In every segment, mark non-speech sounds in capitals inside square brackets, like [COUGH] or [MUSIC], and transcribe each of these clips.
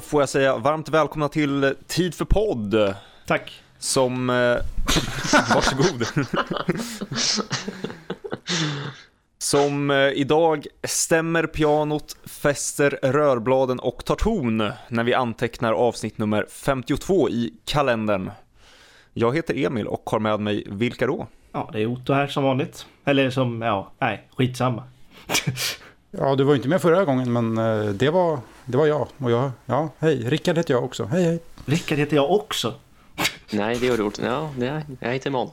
får jag säga varmt välkomna till Tid för podd. Tack. Som... Eh, [LAUGHS] varsågod. Som eh, idag stämmer pianot, fäster rörbladen och tar ton när vi antecknar avsnitt nummer 52 i kalendern. Jag heter Emil och har med mig vilka då? Ja, det är Otto här som vanligt. Eller som, ja, nej, skitsamma. [LAUGHS] Ja, du var inte med förra gången, men eh, det var, det var jag. Och jag, ja, hej, Rickard heter jag också. Hej, hej. Rickard heter jag också. Nej, det gör du inte. Ja, det, jag heter. [LAUGHS]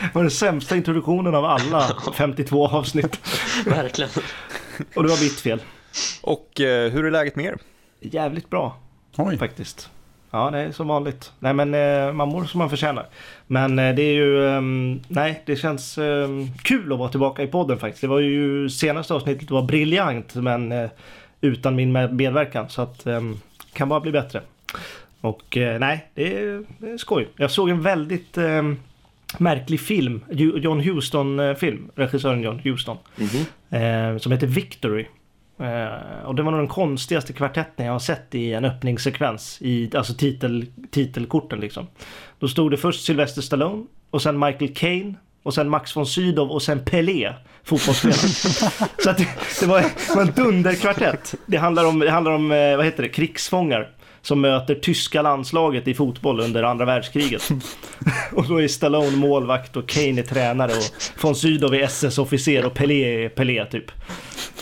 Det var den sämsta introduktionen av alla [LAUGHS] 52 avsnitt. Verkligen. Och det var mitt fel. Och eh, hur är läget med er? Jävligt bra Oj. faktiskt. Ja, det är som vanligt. Nej, men eh, man mår som man förtjänar. Men eh, det är ju, ehm, nej, det känns ehm, kul att vara tillbaka i podden faktiskt. Det var ju senaste avsnittet var briljant, men eh, utan min med- medverkan. Så att, ehm, kan bara bli bättre. Och nej, det är, det är skoj. Jag såg en väldigt märklig film, John Huston-film, regissören John Huston. Mhm. eh, som heter Victory. Eh, och det var nog den konstigaste kvartetten jag har sett i en öppningssekvens. I, alltså titel, titelkorten liksom. Då stod det först Sylvester Stallone och sen Michael Caine och sen Max von Sydow och sen Pelé, fotbollsspelaren. [LAUGHS] Så att det, det, var, en dunderkvartett. Det handlar om, det handlar om eh, vad heter det, krigsfångar som möter tyska landslaget i fotboll under andra världskriget. [LAUGHS] och då är Stallone målvakt och Kane är tränare och von Sydow är SS-officer och Pelé är Pelé typ.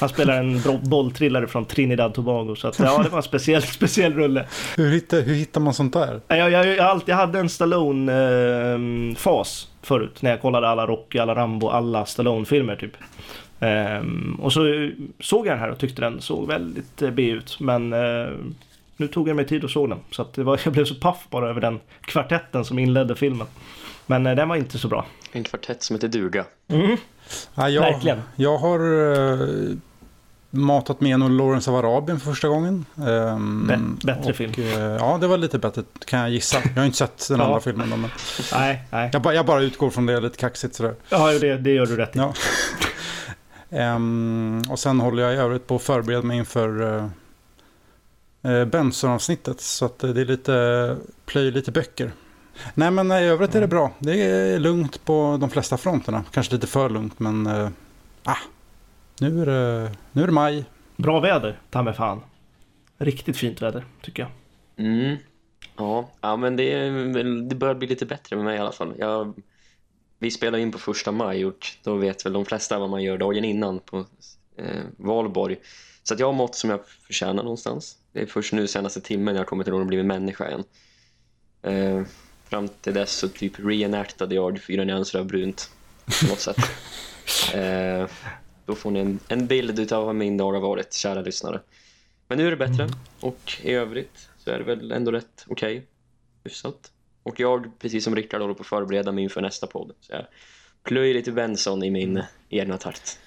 Han spelar en bolltrillare från Trinidad Tobago så att, ja det var en speciell, [LAUGHS] speciell rulle. Hur hittar, hur hittar man sånt där? Jag, jag, jag, alltid, jag hade en Stallone-fas förut när jag kollade alla Rocky, alla Rambo, alla Stallone-filmer typ. Ehm, och så såg jag den här och tyckte den såg väldigt eh, B ut. Men eh, nu tog jag mig tid och såg den. Så att det var, [LAUGHS] jag blev så paff bara över den kvartetten som inledde filmen. Men eh, den var inte så bra. En kvartett som heter duga. Ja, jag, Verkligen. Jag har eh, matat med en Lawrence av Arabien för första gången. Ehm, Bä- bättre och, film. eh, ja, det var lite bättre kan jag gissa. Jag har inte sett den [LAUGHS] Ja. andra filmen. Men Nej, nej. jag, ba, jag bara utgår från det lite kaxigt sådär. Ja, det, det gör du rätt i. Ja. [LAUGHS] Ehm, och sen håller jag i övrigt på att förbereda mig inför uh, Benson-avsnittet. Så att eh, det är lite, plöj lite böcker. Nej men eh, i övrigt är det bra. Det är lugnt på de flesta fronterna. Kanske lite för lugnt men ah, nu, är det, nu är det maj. Bra väder, ta mig fan. Riktigt fint väder, tycker jag. Mm. Ja, ja men det, det börjar bli lite bättre med mig i alla fall. Jag, vi spelar in på första maj och då vet väl de flesta vad man gör dagen innan på eh, valborg. Så att jag har mått som jag förtjänar någonstans. Det är först nu senaste timmen jag har kommit till att bli människa igen. Eh, fram till dess så typ reenactade jag fyra nyanser av brunt på något sätt. [LAUGHS] Eh, då får ni en, en bild utav vad min dag har varit, kära lyssnare. Men nu är det bättre och i övrigt så är det väl ändå rätt okej. Hyfsat. Och jag, precis som Rickard, håller på att förbereda mig inför nästa podd. Så jag plöjer lite Benson i min egna takt.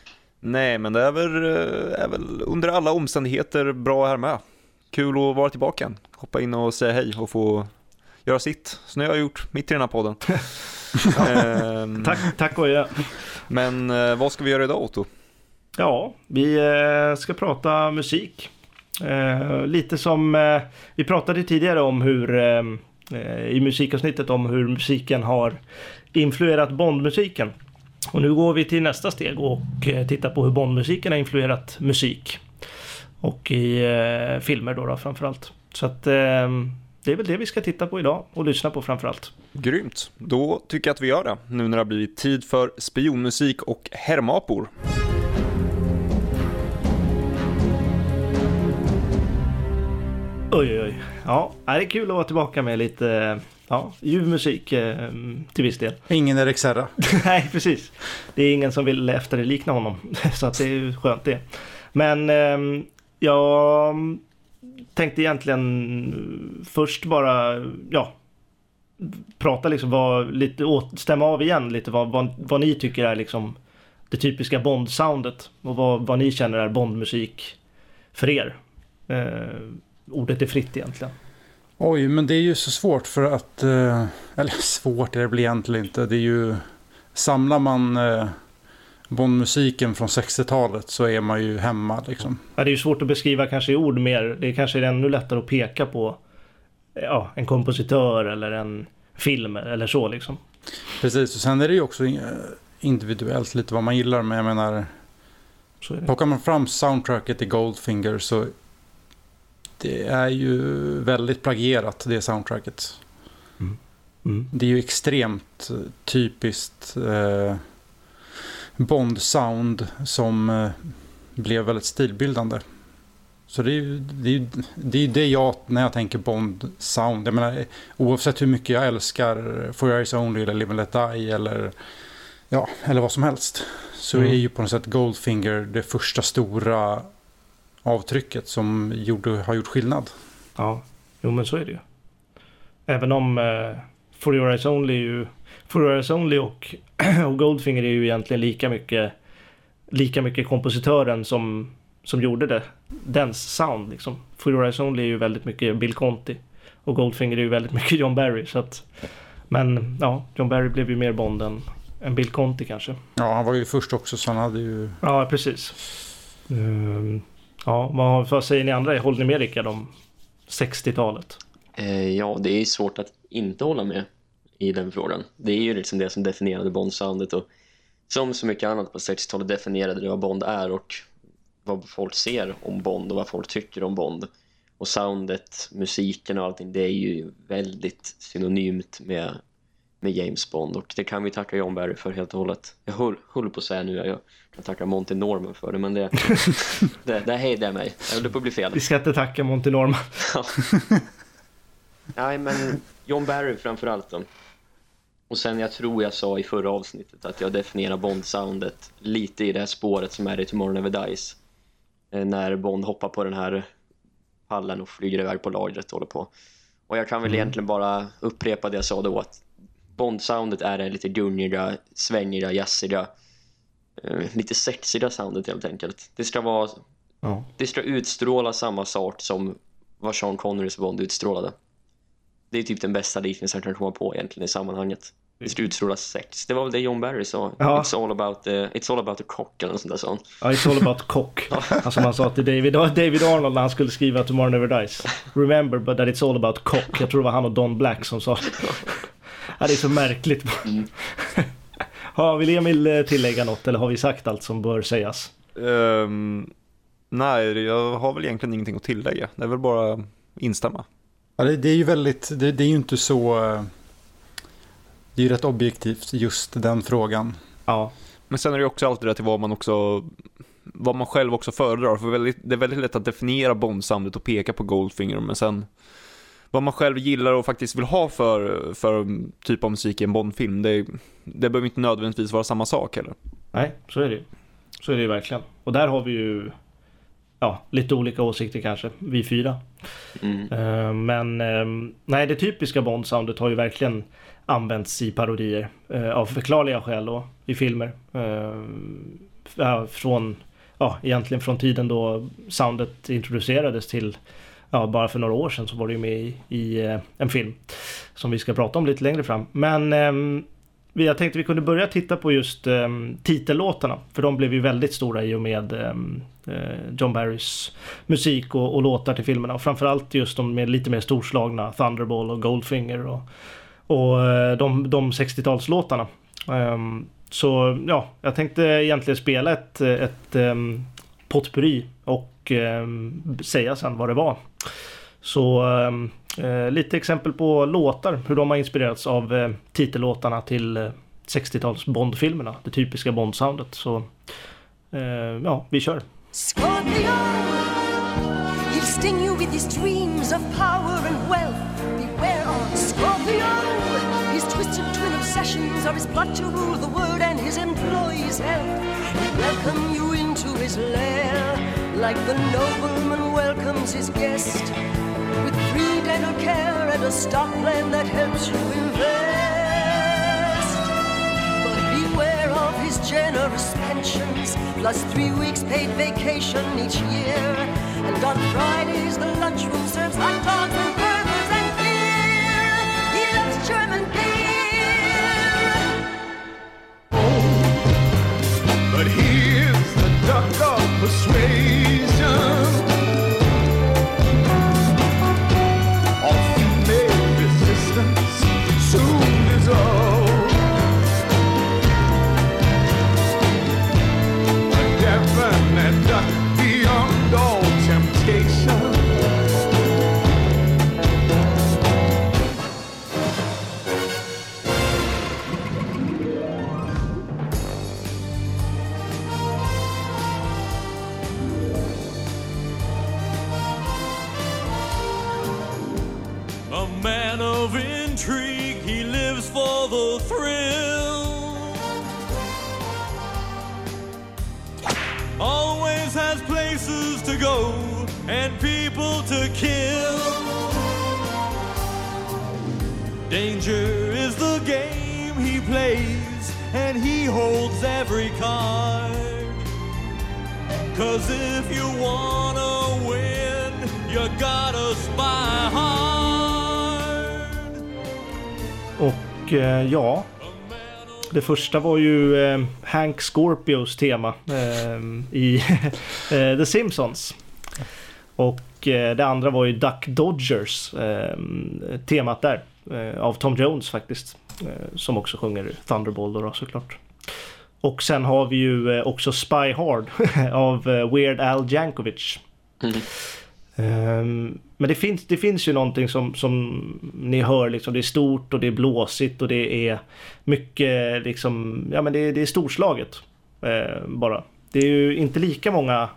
Nej, men det är väl, eh, är väl under alla omständigheter bra här med. Kul att vara tillbaka igen. Hoppa in och säga hej och få göra sitt. Så nu har jag gjort mitt i den här podden. [LAUGHS] Ehm, Tack, tack och ja. Men eh, vad ska vi göra idag Otto? Ja, vi eh, ska prata musik. Eh, lite som eh, vi pratade tidigare om hur eh, i musikavsnittet om hur musiken har influerat Bondmusiken. Och nu går vi till nästa steg och eh, tittar på hur Bondmusiken har influerat musik. Och i eh, filmer då, då framförallt. Så att eh, det är väl det vi ska titta på idag och lyssna på framförallt. Grymt. Då tycker jag att vi gör det. Nu när det har blivit tid för spionmusik och hermapor. Oj, oj, oj. Ja, det är kul att vara tillbaka med lite ja, ljuv musik eh, till viss del. Ingen Erik Serra. [LAUGHS] Nej, precis. Det är ingen som vill efterlikna honom. [LAUGHS] Så att det är ju skönt det. Men ehm, jag tänkte egentligen först bara, ja, prata liksom vad, lite, åt, stämma av igen lite vad, vad, vad ni tycker är liksom det typiska Bond-soundet och vad, vad ni känner är Bond-musik för er. Eh, ordet är fritt egentligen. Oj, men det är ju så svårt för att... eh, eller [LAUGHS] svårt är det väl egentligen inte. Det är ju... Samlar man eh, Bondmusiken från 60-talet så är man ju hemma liksom. Ja, det är ju svårt att beskriva kanske i ord mer. Det är kanske är ännu lättare att peka på ja, en kompositör eller en film eller så liksom. Precis, och sen är det ju också eh, individuellt lite vad man gillar. Men jag menar, plockar man fram soundtracket i Goldfinger så det är ju väldigt plagierat det soundtracket. Mm. Det är ju extremt eh, typiskt eh, Bond-sound som eh, blev väldigt stilbildande. Så det är ju det, är det, är det jag, när jag tänker Bond-sound, jag menar oavsett hur mycket jag älskar For Your Eyes Only eller Live and Let Die eller, ja, eller vad som helst. Så Mm. är ju på något sätt Goldfinger det första stora avtrycket som gjorde, har gjort skillnad. Ja, jo men så är det ju. Även om eh, For Your Eyes Only ju... For Your Eyes Only och, [CLEARS THROAT] och Goldfinger är ju egentligen lika mycket lika mycket kompositören som, som gjorde det. Dens sound liksom. For Your Eyes Only är ju väldigt mycket Bill Conti. Och Goldfinger är ju väldigt [LAUGHS] mycket John Barry. Så att, men ja, John Barry blev ju mer Bond än, än Bill Conti kanske. Ja, han var ju först också så han hade ju... Ja, precis. Ehm, ja, vad, vad säger ni andra? Håller ni med Rickard om 60-talet? Eh, ja, det är svårt att inte hålla med i den frågan. Det är ju liksom det som definierade Bond-soundet och som så mycket annat på 60-talet definierade det vad Bond är och vad folk ser om Bond och vad folk tycker om Bond. Och soundet, musiken och allting, det är ju väldigt synonymt med, med James Bond och det kan vi tacka John Barry för helt och hållet. Jag höll, höll på att säga nu, jag kan tacka Monty Norman för det, men det, [LAUGHS] det, det jag mig. Höll på att bli fel. Vi ska inte tacka Monty Norman. [LAUGHS] Nej, men John Barry framförallt då. Och sen jag tror jag sa i förra avsnittet att jag definierar Bond-soundet lite i det här spåret som är i Tomorrow Never Dies. Eh, När Bond hoppar på den här pallen och flyger iväg på lagret och håller på. Och jag kan väl egentligen bara upprepa det jag sa då att Bond-soundet är det lite gungiga, svängiga, jazziga, eh, lite sexiga soundet helt enkelt. Det ska vara Ja. det ska utstråla samma sak som vad Sean Connerys Bond utstrålade. Det är typ den bästa liknelsen jag kan komma på egentligen i sammanhanget. Det ska utstråla sex. Det var väl det John Barry sa. Ja. It's, all about the, it's all about the cock eller något sånt där han. Ja, it's all about cock. [LAUGHS] Alltså man sa till David, David Arnold när han skulle skriva Tomorrow Never Dies. Remember but that it's all about cock. Jag tror det var han och Don Black som sa [LAUGHS] Ja, det är så märkligt. [LAUGHS] Ja, vill Emil eh, tillägga något eller har vi sagt allt som bör sägas? Ehm, nej, jag har väl egentligen ingenting att tillägga. Det är väl bara instämma. Ja, det, det är ju väldigt, det, det är ju inte så... eh, Det är ju rätt objektivt just den frågan. Ja, Men sen är det ju också alltid det till vad man också vad man själv också föredrar. För väldigt, det är väldigt lätt att definiera Bond-soundet och peka på Goldfinger, men sen vad man själv gillar och faktiskt vill ha för, för typ av musik i en Bond-film, det, det behöver inte nödvändigtvis vara samma sak heller. nej, så är det. Så är det ju verkligen. Och där har vi ju ja, lite olika åsikter kanske, vi fyra. Mm. Eh, Men eh, nej, det typiska Bond-soundet har ju verkligen använts i parodier eh, av förklarliga skäl då, i filmer. Från, ja, egentligen från tiden då soundet introducerades till Ja, bara för några år sedan så var det ju med i, i eh, en film som vi ska prata om lite längre fram. Men eh, jag tänkte vi kunde börja titta på just eh, titellåtarna. För de blev ju väldigt stora i och med ehm, eh, John Barrys musik och, och låtar till filmerna. Och framförallt just de med lite mer storslagna Thunderball och Goldfinger och, och eh, de, de 60-talslåtarna. Ehm, så ja, jag tänkte egentligen spela ett, ett um, potpurri och eh, säga sen vad det var. Så eh, eh, lite exempel på låtar, hur de har inspirerats av eh, titellåtarna till eh, 60-tals Bond-filmerna. Det typiska Bond-soundet. Så ja, vi kör. Scorpio, he'll sting you with his dreams of power and wealth. Beware of Scorpio, his twisted twin obsessions are his plot to rule the world and his employees' health. He'll welcome you into his lair, like the nobleman welcomes his guest, with free dental care and a stock plan that helps you invest. But beware of his generous pensions, plus three weeks paid vacation each year. And on Fridays, the lunchroom serves hot dogs and burgers and beer. He loves German beer. Oh, But here's the duck of det första var ju eh, Hank Scorpios tema eh, i [LAUGHS] eh, The Simpsons. Och eh, det andra var ju Duck Dodgers, eh, temat där. eh, av Tom Jones faktiskt. eh, som också sjunger Thunderball då såklart. Och sen har vi ju eh, också Spy Hard [LAUGHS] av eh, Weird Al Jankovic. Mm. Ehm, men det finns, det finns ju någonting som, som ni hör, liksom, det är stort och det är blåsigt och det är mycket liksom, ja men det, är- det är storslaget eh, bara. Det är ju inte lika många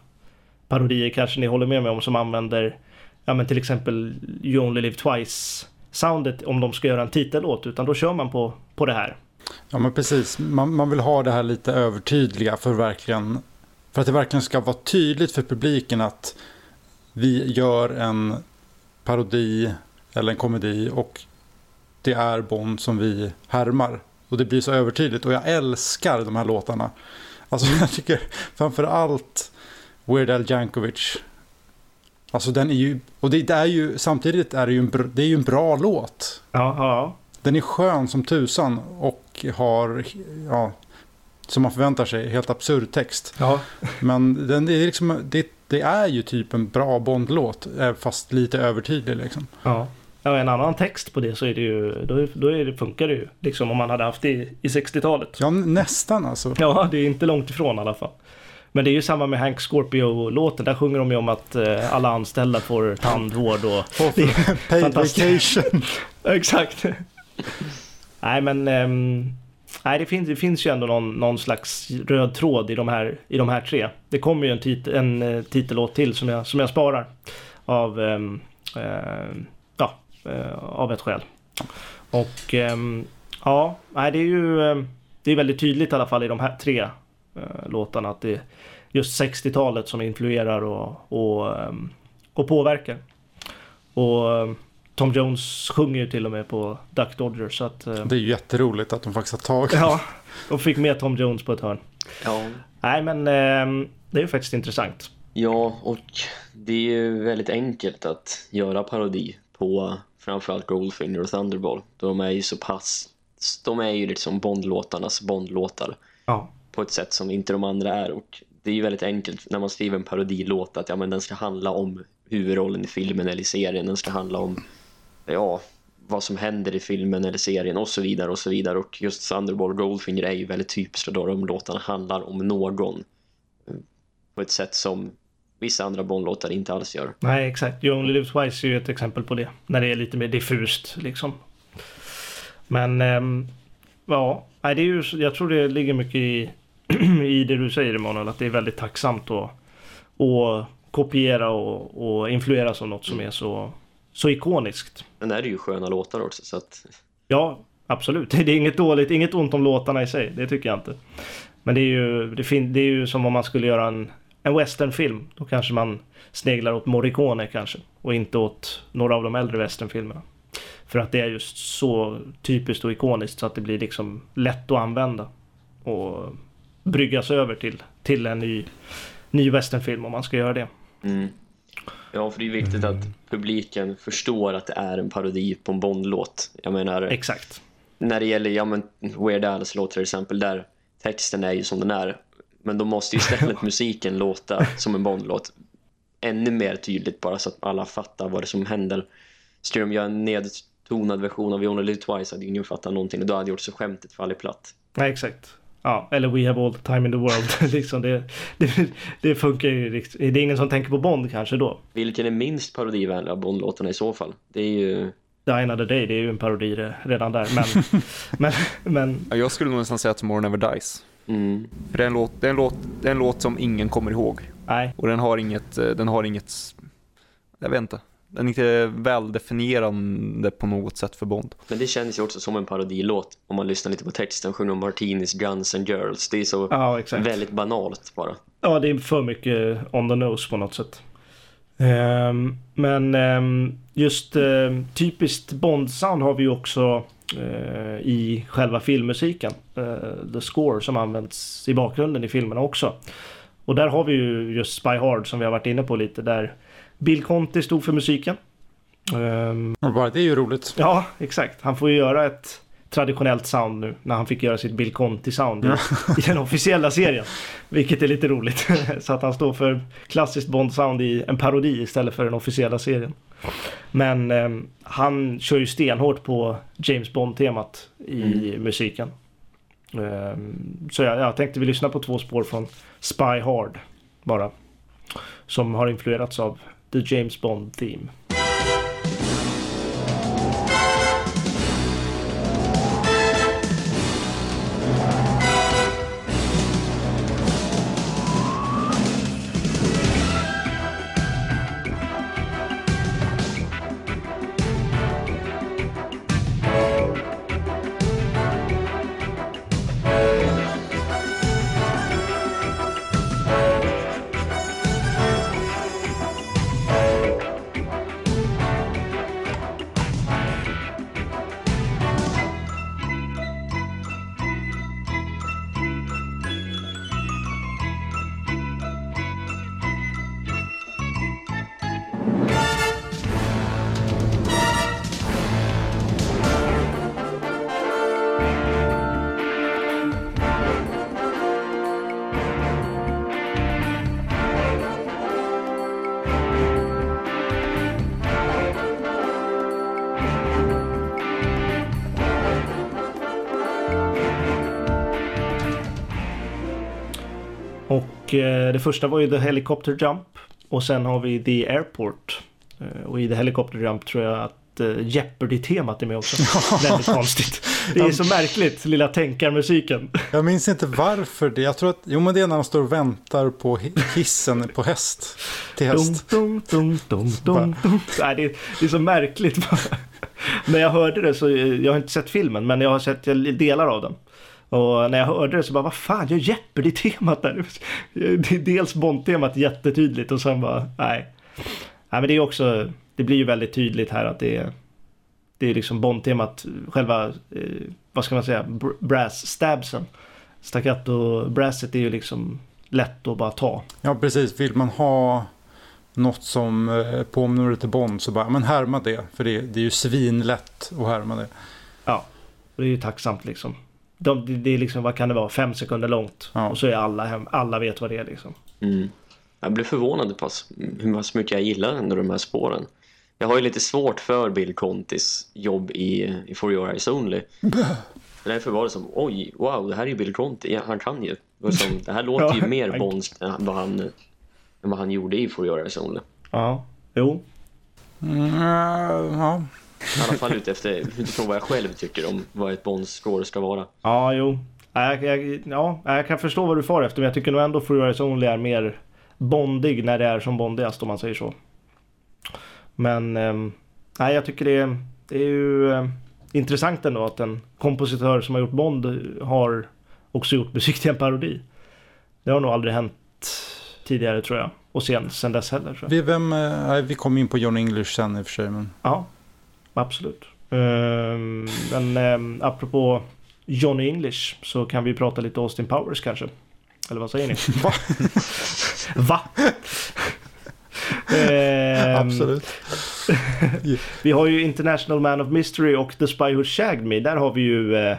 parodier kanske ni håller med mig om som använder, ja men till exempel You Only Live Twice soundet om de ska göra en titellåt utan då kör man på, på det här. Ja men precis, man, man vill ha det här lite övertydliga för, verkligen, för att det verkligen ska vara tydligt för publiken att vi gör en parodi eller en komedi och det är Bond som vi härmar. Och det blir så övertydligt och jag älskar de här låtarna. Alltså [LAUGHS] jag tycker framför allt Weird Al Jankovic. Alltså den är ju, och det, det är ju, samtidigt är det ju en, det är ju en bra låt. Ja, ja, Den är skön som tusan och har, ja, som man förväntar sig, helt absurd text. ja. Men den är liksom, det, det är ju typ en bra Bondlåt, eh, fast lite övertydlig liksom. Ja. Ja, en annan text på det så är det ju, då, då är det, funkar det ju. Liksom om man hade haft det i, i 60-talet. Ja, nästan alltså. Ja, det är inte långt ifrån i alla fall. Men det är ju samma med Hank Scorpio-låten. Där sjunger de ju om att eh, alla anställda får tandvård och... [LAUGHS] Paid vacation. [LAUGHS] Exakt. nej, men... ehm, nej, det finns, det finns ju ändå någon, någon slags röd tråd i de här, i de här tre. Det kommer ju en, tit, en eh, titellåt till som jag, som jag sparar. Av... Ehm, ehm, eh, ja, av ett skäl. Och... Ehm, ja, nej, det är ju... det är väldigt tydligt i alla fall i de här tre eh, låtarna att det är just 60-talet som influerar och, och, och påverkar. Och Tom Jones sjunger ju till och med på Duck Dodgers så att... eh, Det är ju jätteroligt att de faktiskt har tagit. ja, de fick med Tom Jones på ett hörn. Ja, Nej men ehm, det är ju faktiskt intressant. Ja, och det är ju väldigt enkelt att göra parodi på framförallt Goldfinger och Thunderball. De är ju så pass... De är ju liksom Bondlåtarnas Bondlåtar Ja. på ett sätt som inte de andra är. Och det är ju väldigt enkelt när man skriver en parodilåt att ja, men den ska handla om huvudrollen i filmen eller i serien. Den ska handla om ja, vad som händer i filmen eller serien och så vidare och så vidare. Och just Thunderball Goldfinger är ju väldigt typiskt då de låtarna handlar om någon på ett sätt som vissa andra Bondlåtar inte alls gör. Nej exakt, You Only Live Twice är ju ett exempel på det. När det är lite mer diffust liksom. Men ehm, ja, det är ju, jag tror det ligger mycket i, [CLEARS THROAT] i det du säger Emanuel. Att det är väldigt tacksamt att, att kopiera och, och influeras av något som är så, så ikoniskt. Men det är ju sköna låtar också så att Ja, absolut. [LAUGHS] Det är inget dåligt, inget ont om låtarna i sig. Det tycker jag inte. Men det är ju, det fin- det är ju som om man skulle göra en, en westernfilm. Då kanske man sneglar åt Morricone kanske. Och inte åt några av de äldre westernfilmerna. För att det är just så typiskt och ikoniskt så att det blir liksom lätt att använda. Och bryggas över till, till en ny, ny westernfilm om man ska göra det. mm. Ja, för det är viktigt att publiken förstår att det är en parodi på en Bondlåt. Jag menar, Exakt. när det gäller ja, men Weird Al's låt till exempel, där texten är ju som den är. Men då måste ju istället [LAUGHS] musiken låta som en Bondlåt. Ännu mer tydligt bara så att alla fattar vad det som händer. Skulle de göra en nedtonad version av You Only Live Twice hade ingen fattat någonting och då hade gjort så skämtet fallit platt. Nej, exakt. Ja, eller We have all the time in the world. [LAUGHS] liksom det, det, det funkar ju. Det är ingen som tänker på Bond kanske då. Vilken är minst parodivänlig av Bondlåtarna i så fall? Det är ju... Die Another Day, det är ju en parodi redan där. Men, [LAUGHS] men, men Ja, Jag skulle nog nästan säga att Tomorrow Never Dies. Mm. För det är, en låt, det, är en låt, det är en låt som ingen kommer ihåg. nej. Och den har inget, eh, den har inget, jag vet inte. Den är inte väldefinierande på något sätt för Bond. Men det känns ju också som en parodilåt om man lyssnar lite på texten. Sjunger om Martinis, Guns and Girls. Det är så Ja, väldigt banalt bara. Ja, det är för mycket on the nose på något sätt. Ehm, men ehm, just ehm, typiskt Bond-sound har vi ju också eh, i själva filmmusiken. Eh, the score som används i bakgrunden i filmerna också. Och där har vi ju just Spy Hard som vi har varit inne på lite där Bill Conti stod för musiken. Och bara det är ju roligt. Ja, exakt. Han får ju göra ett traditionellt sound nu när han fick göra sitt Bill Conti-sound i, i den officiella serien. Vilket är lite roligt. [LAUGHS] Så att han står för klassiskt Bond-sound i en parodi istället för den officiella serien. Men ehm, han kör ju stenhårt på James Bond-temat i musiken. Ehm, så jag, jag tänkte vi lyssna på två spår från Spy Hard bara. Som har influerats av The James Bond Theme. Det första var ju The Helicopter Jump. Och sen har vi The Airport. Eh, och i The Helicopter Jump tror jag att eh, Jeopardy-temat är med också. [LAUGHS] Väldigt konstigt. Det är så märkligt, lilla tänkarmusiken. Jag minns inte varför det. Jag tror att, jo men det är när de står och väntar på hi- hissen på häst. Till häst. dum, dum, dum, dum, dum. Nej, det, är, det är så märkligt. [LAUGHS] när jag hörde det så, eh, jag har inte sett filmen, men jag har sett delar av den. Och när jag hörde det så bara, vad fan, gör Jeopardy-temat där? Det är dels Bond-temat jättetydligt och sen bara, nej. Nej men det är också, det blir ju väldigt tydligt här att det är, det är liksom Bond-temat, själva, eh, vad ska man säga, br- brass-stabsen. Staccato-brasset är ju liksom lätt att bara ta. Ja precis, vill man ha något som eh, påminner lite Bond så bara, men härma det. För det, det är ju svinlätt att härma det. Ja, och det är ju tacksamt liksom. De, det- det är liksom, vad kan det vara, fem sekunder långt. Ja. Och så är alla hem, alla vet vad det är liksom. Mm. Jag blev förvånad pass, hur pass mycket jag gillar ändå de här spåren. Jag har ju lite svårt för Bill Contis jobb i, i For Your Eyes Only. [LAUGHS] Därför var det som, oj, wow, det här är ju Bill Conti, ja, han kan ju. Det, som, det här [LAUGHS] låter ju Ja, mer han- Bonds än vad han, än vad han gjorde i For Your Eyes Only. Ja, jo. Mm, ja. I alla fall utefter, utifrån vad jag själv tycker om vad ett Bond-score ska vara. Ja, jo. Ja, Jag, jag, ja, jag kan förstå vad du far efter, men jag tycker nog ändå Your Eyes Only är mer bondig när det är som bondigast om man säger så. Men ehm, nej, jag tycker det är, det är ju eh, intressant ändå att en kompositör som har gjort Bond har också gjort musik till en parodi. Det har nog aldrig hänt tidigare tror jag. Och sen, sen dess heller. Vi, vem, eh, vi kommer in på John English sen i och för sig. Men... Ja, absolut. Ehm, men um, apropå Johnny English så kan vi prata lite Austin Powers kanske. Eller vad säger ni? [LAUGHS] Va? Va? Ehm, Absolut. [LAUGHS] Vi har ju International Man of Mystery och The Spy Who Shagged Me. Där har vi ju eh,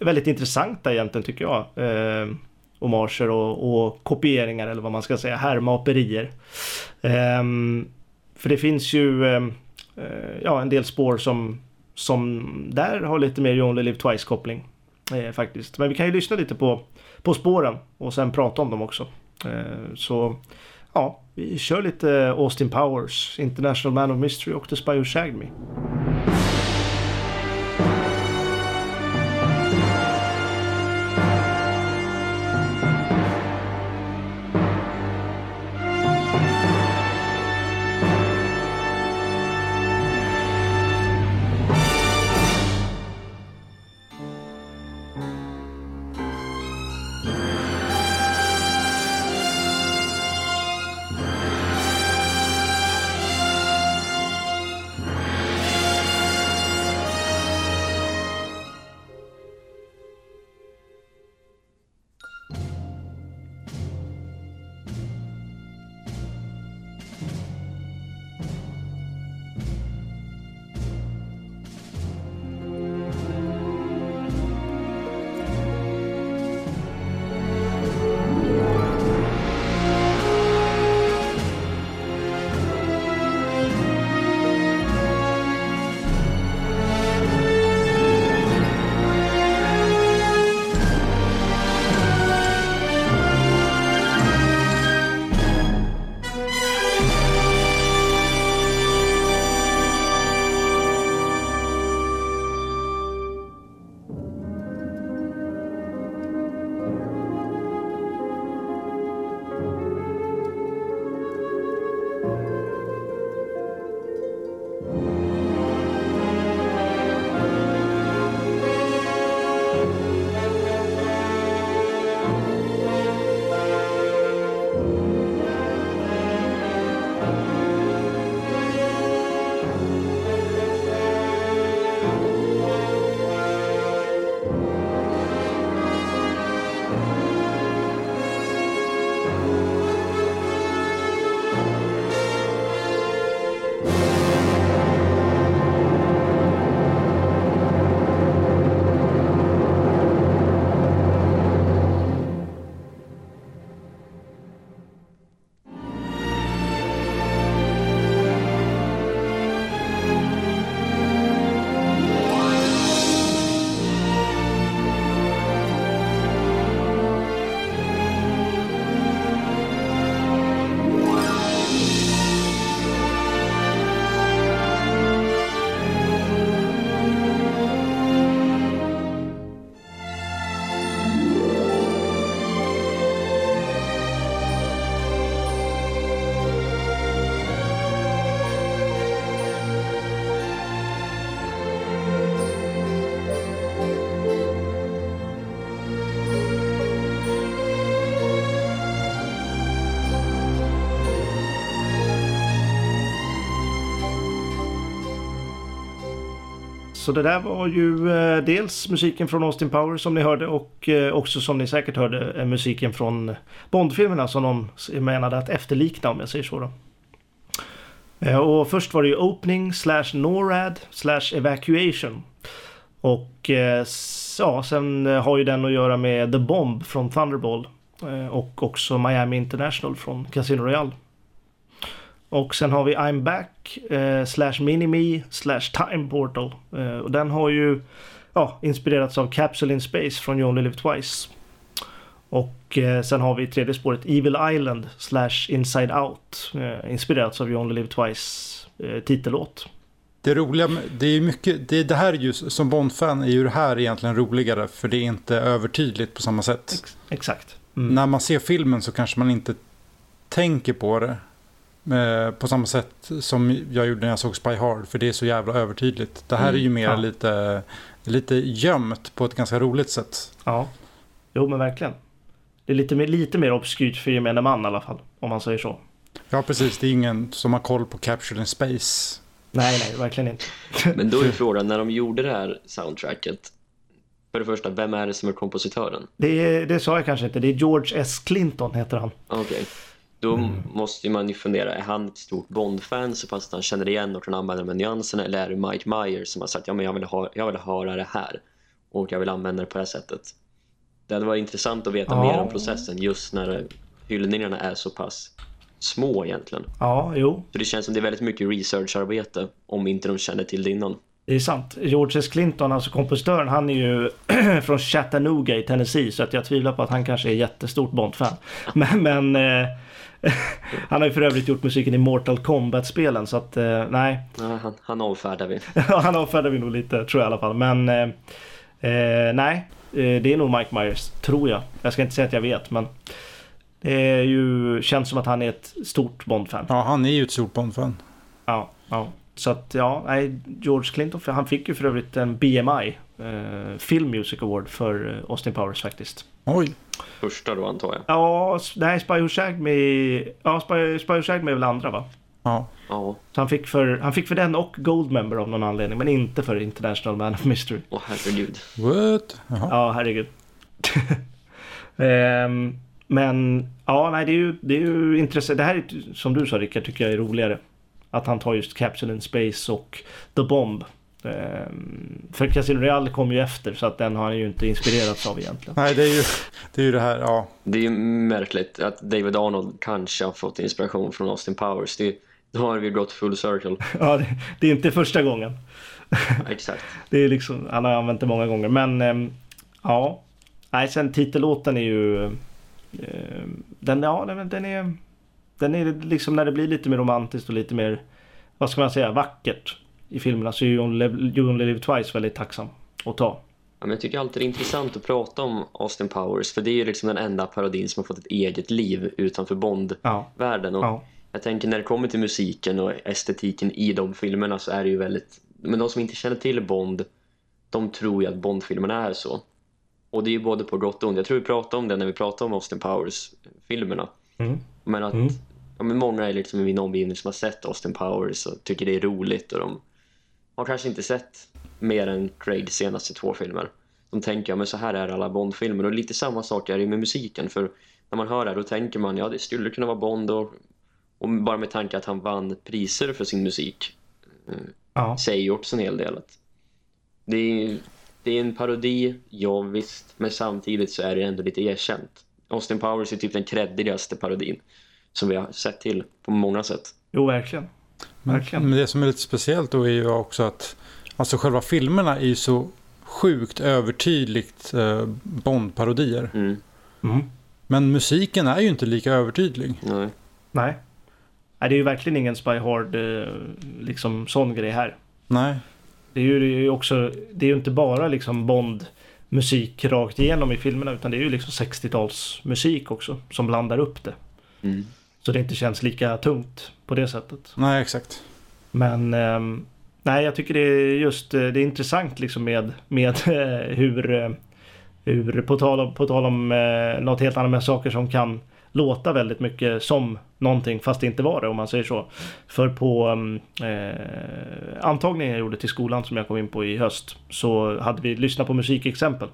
väldigt intressanta egentligen tycker jag. Eh, homager och, och kopieringar eller vad man ska säga. Härmaperier. Ehm, för det finns ju ehm, eh, Eh, ja, en del spår som, som där har lite mer You Only Live Twice koppling. Eh, faktiskt. Men vi kan ju lyssna lite på, på spåren och sen prata om dem också. Eh, så ja, vi kör lite Austin Powers, International Man of Mystery och The Spy Who Shagged Me. Så det där var ju eh, dels musiken från Austin Powers som ni hörde och eh, också som ni säkert hörde eh, musiken från Bondfilmerna som de menade att efterlikna om jag säger så då. Eh, och först var det ju Opening slash NORAD slash Evacuation. Och eh, ja, sen eh, har ju den att göra med The Bomb från Thunderball. Eh, och också Miami International från Casino Royale. Och sen har vi I'm Back eh, slash Minime slash Time Portal. Eh, och den har ju ja, inspirerats av Capsule in Space från You Only Live Twice. Och eh, sen har vi tredje spåret Evil Island slash Inside Out. Eh, inspirerats av You Only Live Twice eh, titellåt. Det roliga, det är mycket, det, det här är ju, som Bond-fan är ju det här egentligen roligare för det är inte övertydligt på samma sätt. Ex- exakt. Mm. När man ser filmen så kanske man inte tänker på det. Eh, På samma sätt som jag gjorde när jag såg Spy Hard. För det är så jävla övertydligt. Det här är ju mer ja. lite, lite gömt på ett ganska roligt sätt. Ja. Jo men verkligen. Det är lite mer, lite mer obskyrt för gemene man i alla fall. Om man säger så. Ja precis, det är ingen som har koll på Captured in Space. Nej, nej, verkligen inte. [LAUGHS] Men då är frågan, när de gjorde det här soundtracket, för det första, vem är det som är kompositören? Det, det sa jag kanske inte. Det är George S. Clinton heter han. Okej. Då Mm. måste man ju fundera, är han ett stort Bond-fan så pass att han känner igen och kan använda de här nyanserna eller är det Mike Myers som har sagt ja men jag vill, ha, jag vill höra det här och jag vill använda det på det här sättet. Det hade varit intressant att veta Ja. mer om processen just när hyllningarna är så pass små egentligen. Ja, jo. Så det känns som det är väldigt mycket researcharbete om inte de känner till det innan. Det är sant. George S. Clinton, alltså kompositören, han är ju [CLEARS THROAT] från Chattanooga i Tennessee. Så att jag tvivlar på att han kanske är jättestort Bond-fan. [LAUGHS] Men, men eh, [LAUGHS] han har ju för övrigt gjort musiken i Mortal Kombat-spelen. Så att eh, nej, Ja, han, han avfärdar vi. [LAUGHS] han avfärdar vi nog lite tror jag i alla fall. Men eh, eh, nej, eh, det är nog Mike Myers, tror jag. Jag ska inte säga att jag vet, men det är ju, känns som att han är ett stort Bond-fan. Ja, han är ju ett stort Bond-fan. Ja, ja. Så att ja, nej, George Clinton, han fick ju för övrigt en BMI, eh, Film Music Award för eh, Austin Powers faktiskt. Oj, Första då antar jag. Ja, nej, Spy Who Shagged Me, ja, Spy, Spy Who Shagged Me är väl andra va? ja. Ja, Så han fick, för, han fick för den och Gold Member av någon anledning, men inte för International Man of Mystery. åh herregud. What? Jaha. Ja, herregud. [LAUGHS] Ehm, men ja, nej, det är ju, det är ju intressant. Det här är som du sa Rickard, tycker jag är roligare. Att han tar just Capsule in Space och The Bomb. Ehm, för Casino Real kom ju efter så att den har han ju inte inspirerats av egentligen. Nej, det är ju det, är ju det här, ja. Det är ju märkligt att David Arnold kanske har fått inspiration från Austin Powers. Det, då har vi gått full circle. [LAUGHS] Ja, det, det är inte första gången. Exakt. [LAUGHS] Det är liksom, han har använt det många gånger. Men ehm, ja. Nej, sen titellåten är ju... ehm, den, ja, den, den är... Den är liksom när det blir lite mer romantiskt och lite mer... Vad ska man säga? Vackert. I filmerna så är ju You Only, you Only Live Twice väldigt tacksam att ta. Ja, men jag tycker alltid det är intressant att prata om Austin Powers för det är ju liksom den enda parodin som har fått ett eget liv utanför Bond-världen. Ja. Ja. Jag tänker när det kommer till musiken och estetiken i de filmerna så är det ju väldigt... Men de som inte känner till Bond, de tror ju att Bond-filmerna är så. Och det är ju både på gott och ont. Jag tror vi pratade om det när vi pratade om Austin Powers-filmerna. Mm. Men att Mm. ja, men många är liksom i min omgivning som har sett Austin Powers och tycker det är roligt och de har kanske inte sett mer än Craigs senaste två filmer. De tänker, ja men så här är alla Bond-filmer och lite samma sak är det med musiken för när man hör det då tänker man, ja det skulle kunna vara Bond och, och bara med tanke att han vann priser för sin musik eh, Ja. säger ju också en hel del det är, det är en parodi, ja visst, men samtidigt så är det ändå lite erkänt. Austin Powers är typ den creddigaste parodin som vi har sett till på många sätt. Jo, verkligen. Men, Verkligen. men det som är lite speciellt då är ju också att alltså själva filmerna är ju så sjukt övertydligt eh, Bond-parodier. Mm, Mm. Men musiken är ju inte lika övertydlig. nej. Nej. Nej, det är ju verkligen ingen Spy Hard eh, liksom sån grej här. Nej, Det är ju det är ju också, det är ju inte bara liksom Bond musik rakt igenom i filmerna utan det är ju liksom 60-talsmusik också som blandar upp det. Mm. Så det inte känns lika tungt på det sättet. nej exakt. Men ehm, nej, jag tycker det är just eh, det är intressant liksom med, med [LAUGHS] eh, hur, eh, hur på tal om, på tal om något helt annat med saker som kan låta väldigt mycket som någonting fast det inte var det om man säger så. För på um, eh, antagningen jag gjorde till skolan som jag kom in på i höst så hade vi lyssnat på musikexempel.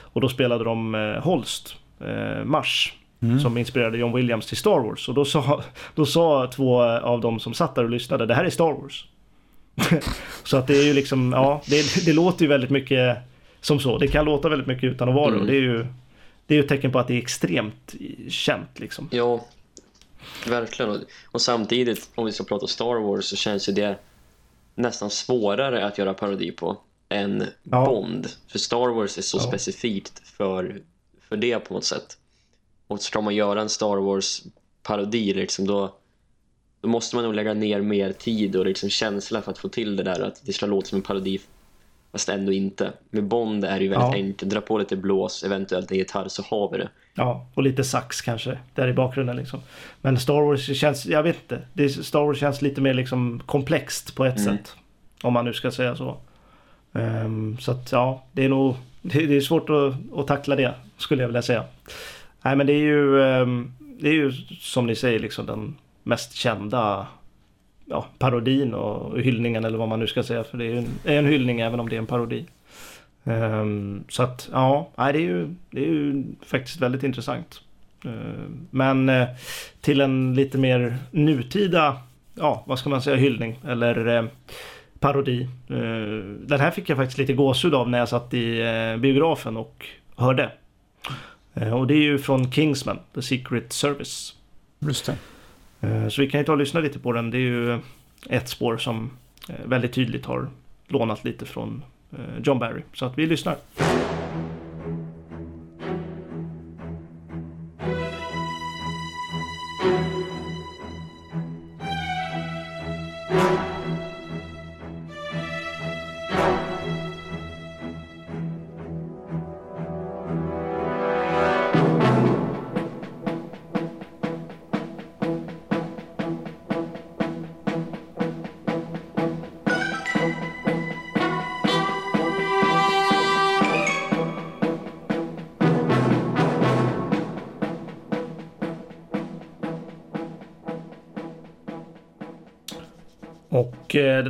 Och då spelade de eh, Holst, eh, Mars, som inspirerade John Williams till Star Wars. Och då sa, då sa två av dem som satt där och lyssnade, det här är Star Wars. [LAUGHS] så att det är ju liksom, ja, det, det låter ju väldigt mycket som så. Det kan låta väldigt mycket utan att vara det. Och det är ju det är ju ett tecken på att det är extremt känt liksom. Ja, verkligen. Och- Och samtidigt, om vi ska prata Star Wars så känns ju det nästan svårare att göra parodi på än Ja. Bond. För Star Wars är så Ja. specifikt för, för det på något sätt. Och ska man göra en Star Wars-parodi liksom då, då måste man nog lägga ner mer tid och liksom känsla för att få till det där att det ska låta som en parodi fast ändå inte. Med Bond är det ju väldigt Ja. enkelt. Dra på lite blås, eventuellt en gitarr så har vi det. Ja, och lite sax kanske där i bakgrunden liksom. Men Star Wars känns, jag vet inte. Det, Star Wars känns lite mer liksom komplext på ett Mm. sätt. Om man nu ska säga så. Ehm, så att ja, det är nog det, det är svårt att, att tackla det skulle jag vilja säga. Nej men det är ju, ehm, det är ju som ni säger liksom den mest kända ja, parodin och hyllningen eller vad man nu ska säga. För det är ju en, en hyllning även om det är en parodi. Ehm, så att ja, det, är ju, det är ju faktiskt väldigt intressant. Ehm, men eh, till en lite mer nutida, ja vad ska man säga, hyllning eller eh, parodi. Den här fick jag faktiskt lite gåshud av när jag satt i eh, biografen och hörde. Eh, och det är ju från Kingsman, The Secret Service. Just det. Eh, Så vi kan ju ta och lyssna lite på den. Det är ju ett spår som eh, väldigt tydligt har lånat lite från eh, John Barry. Så att vi lyssnar.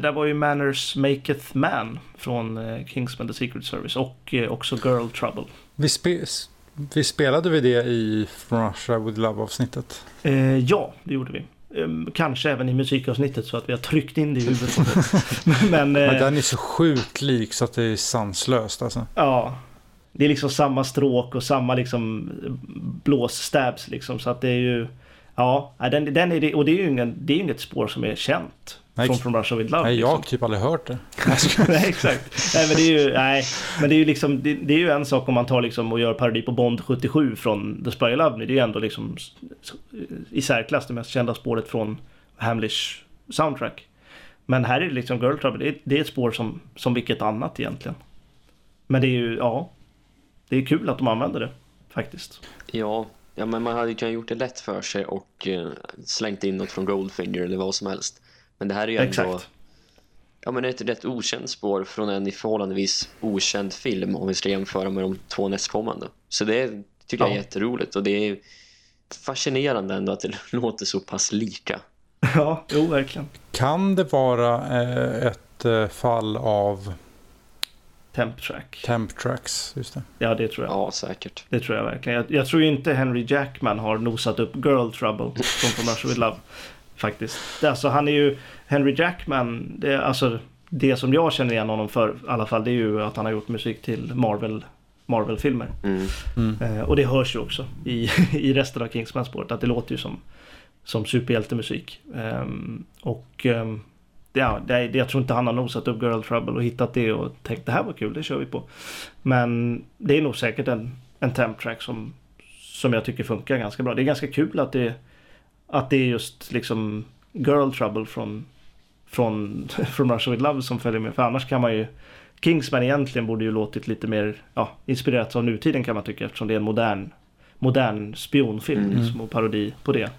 Där var ju Manners Maketh Man från eh, Kingsman The Secret Service och eh, också Girl Trouble. Vi, spe, vi spelade vi det i From Russia with Love-avsnittet. Eh, ja, det gjorde vi. Ehm, kanske även i musikavsnittet så att vi har tryckt in det i huvudet. det. [LAUGHS] Men [LAUGHS] Men eh, den är så sjukt lik så att det är sanslöst alltså. ja, det är liksom samma stråk och samma liksom blåsstabs liksom. Så att det är ju, ja, den, den är och det är ju ingen, det är inget spår som är känt. Nej, från From Russia with Love. Nej, jag liksom. har typ aldrig hört det. [LAUGHS] nej, exakt. Nej, men det är ju, nej, men det är ju liksom, det, det är ju en sak om man tar liksom och gör parodi på Bond 77 från The Spy Love Me. Det är ju ändå liksom i särklass det mest kända spåret från Hamlish soundtrack. Men här är det liksom Girl Trouble, det är, det är ett spår som, som vilket annat egentligen. Men det är ju, ja, det är kul att de använder det faktiskt. Ja, ja men man hade ju kunnat gjort det lätt för sig och eh, slängt in något från Goldfinger eller vad som helst. Men det här är ju ändå Exakt. ja, men ett rätt okänt spår från en i förhållandevis okänd film om vi ska jämföra med de två nästkommande. Så det tycker jag är Ja. jätteroligt och det är fascinerande ändå att det [LAUGHS] låter så pass lika. Ja, jo verkligen. Kan det vara eh, ett eh, fall av Temp track. temp tracks? Just det. Ja, det tror jag. Ja, säkert. Det tror jag verkligen. Jag, jag tror inte Henry Jackman har nosat upp Girl Trouble från From Russia With Love. Faktiskt. Det, alltså, han är ju Henry Jackman. Det, är alltså, det som jag känner igen honom för i alla fall det är ju att han har gjort musik till Marvel Marvel-filmer. Mm. Eh, och det hörs ju också i, [LAUGHS] i resten av Kingsman-spåret att det låter ju som, som superhjältemusik. Ehm, och ehm, ja, det, jag tror inte han har nosat upp Girl Trouble och hittat det och tänkt det här var kul, det kör vi på. Men det är nog säkert en, en temp track som, som jag tycker funkar ganska bra. Det är ganska kul att det, att det är just liksom Girl Trouble från, från, [LAUGHS] från Russia With Love som följer med. För annars kan man ju Kingsman egentligen borde ju låtit lite mer ja, inspirerat av nutiden kan man tycka eftersom det är en modern, modern spionfilm Mm. liksom, och parodi på det.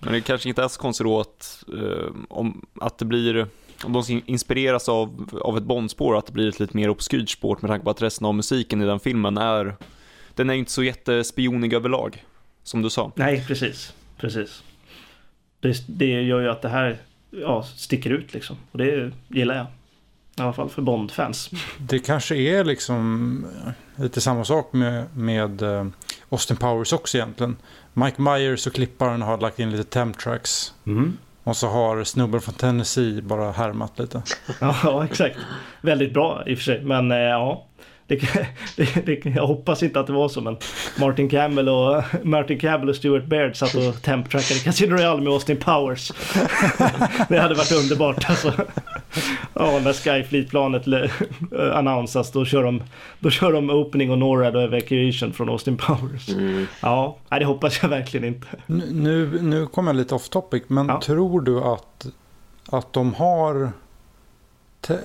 Men det kanske inte är så konstigt då att, eh, om, att det blir, om de inspireras av, av ett Bondspår, att det blir ett lite mer obskyrt spår med tanke på att resten av musiken i den filmen är, den är inte så jättespionig överlag. som du sa. Nej, precis. Precis. Det, det gör ju att det här ja, sticker ut liksom. Och det gillar jag. I alla fall för Bond-fans. Det kanske är liksom lite samma sak med, med eh, Austin Powers också egentligen. Mike Myers och klipparen har lagt in lite temp-tracks. Mm. Och så har snubben från Tennessee bara härmat lite. Ja, [LAUGHS] ja, exakt. Väldigt bra i och för sig. Men eh, ja, det, det, det, jag hoppas inte att det var så. Men Martin Campbell och, [LAUGHS] Martin Campbell och Stuart Baird satt och temp-trackade Casino Royale med Austin Powers. [LAUGHS] det hade varit underbart alltså. Ja, när Skyfleet-planet le- [LAUGHS] annonsas då kör, de, då kör de opening och NORAD och evacuation från Austin Powers. Mm. Ja, det hoppas jag verkligen inte. Nu, nu, kommer jag lite off topic, men Ja. tror du att, att de har,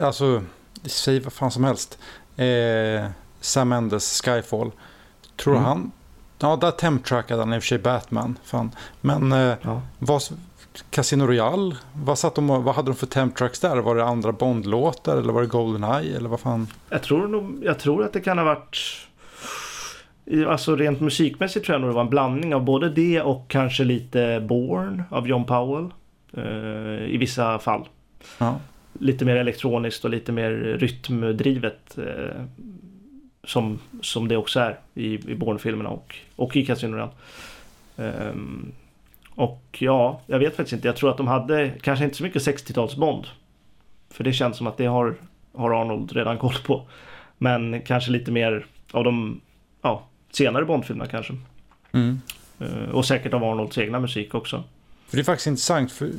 alltså, säg vad fan som helst, eh, Sam Mendes Skyfall, tror Mm. han, ja där temp-trackade han i och för sig Batman, fan. men eh, Ja. vad, Casino Royale, vad, satt de, vad hade de för temp-tracks där? Var det andra Bond-låtar eller var det Goldeneye eller vad fan? Jag tror, nog, jag tror att det kan ha varit... Alltså rent musikmässigt tror jag nog det var en blandning av både det och kanske lite Born av John Powell. Eh, I vissa fall. Ja. Lite mer elektroniskt och lite mer rytmdrivet. Eh, som, som det också är i, i Bourne-filmerna och, och i Casino. Ehm, och ja, jag vet faktiskt inte. Jag tror att de hade kanske inte så mycket 60-tals Bond. För det känns som att det har, har Arnold redan koll på. Men kanske lite mer av de ja, senare Bond-filmerna kanske. Mm. Eh, och säkert av Arnolds egna musik också. För det är faktiskt intressant för,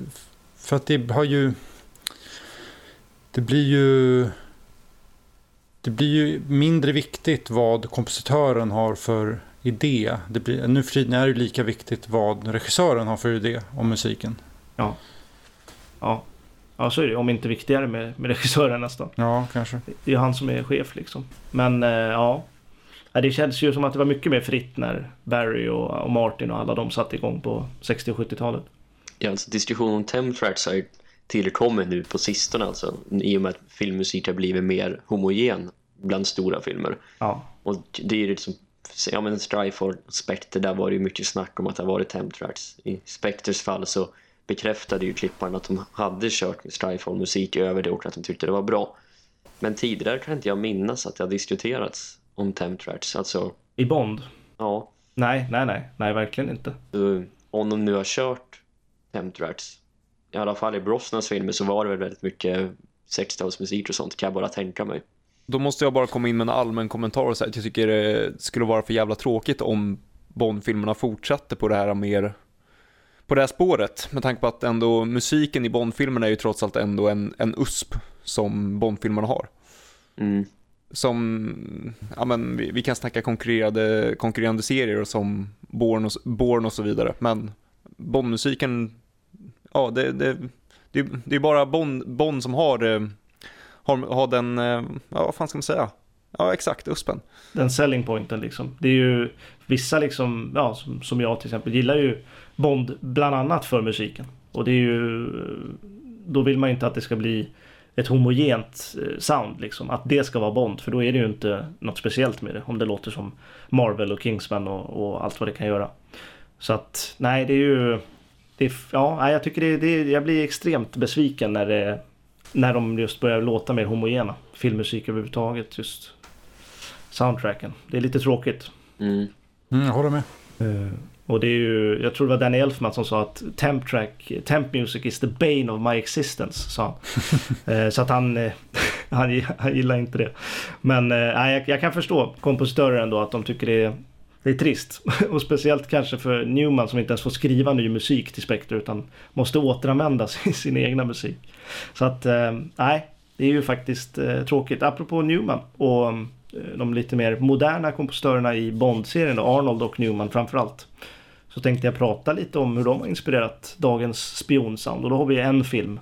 för att det har ju... Det blir ju... Det blir ju mindre viktigt vad kompositören har för idé. Det blir, nu för tiden är det ju lika viktigt vad regissören har för idé om musiken. Ja, ja så är det. Om inte viktigare med, med regissören nästan. Ja, kanske. Det är ju han som är chef liksom. Men eh, ja. Ja, Det känns ju som att det var mycket mer fritt när Barry och, och Martin och alla de satte igång på 60 och 70-talet. Ja, alltså diskussionen om temp-tracks har ju tillkommit nu på sistone alltså. I och med att filmmusik har blivit mer homogen bland stora filmer. Ja, Och det är ju liksom, ja men Striford och Spectre, där var det ju mycket snack om att det har varit temp-tracks. I Spectres fall så bekräftade ju klipparen att de hade kört med musik över det och att de tyckte det var bra. Men tidigare kan inte jag minnas att det har diskuterats om temp-tracks. Alltså, i Bond. ja, Nej, nej, nej, nej, verkligen inte. så om de nu har kört temp-tracks, i alla fall i Brosnans filmer så var det väl väldigt mycket 60-talsmusik och sånt kan jag bara tänka mig. Då måste jag bara komma in med en allmän kommentar och säga att jag tycker det skulle vara för jävla tråkigt om Bond-filmerna fortsatte på det här mer på det här spåret med tanke på att ändå musiken i Bond-filmerna är ju trots allt ändå en, en USP som Bond-filmerna har. Mm. Som, ja men vi, vi kan snacka konkurrerande, konkurrerande serier som Born och, Born och så vidare men Bond-musiken, ja det, det, det, det är bara Bond, Bond som har, eh, har, har den, eh, ja vad fan ska man säga? Ja exakt, USPen. Den selling pointen liksom. Det är ju vissa liksom, ja som, som jag till exempel gillar ju Bond bland annat för musiken. Och det är ju, eh, då vill man ju inte att det ska bli ett homogent sound liksom. Att det ska vara Bond. För då är det ju inte något speciellt med det. Om det låter som Marvel och Kingsman och, och allt vad det kan göra. Så att nej det är ju, det ja jag tycker det, det jag blir extremt besviken när det, när de just börjar låta mer homogena. Filmmusik överhuvudtaget just soundtracken. Det är lite tråkigt. Mm. Mm, jag håller med. Och det är ju, jag tror det var Danny Elfman som sa att temp track, temp music is the bane of my existence, sa han. [LAUGHS] Eh, Så att han, eh, [LAUGHS] han, han gillar inte det. Men jag, jag kan förstå kompositörer ändå att de tycker det är, det är trist. [LAUGHS] Och speciellt kanske för Newman som inte ens får skriva ny musik till Spectre utan måste återanvända [LAUGHS] sin, sin egna musik. Så att eh, nej, det är ju faktiskt eh, tråkigt. Apropå Newman och eh, de lite mer moderna kompositörerna i Bond-serien, Arnold och Newman framförallt. Så tänkte jag prata lite om hur de har inspirerat dagens spionsound. Och då har vi en film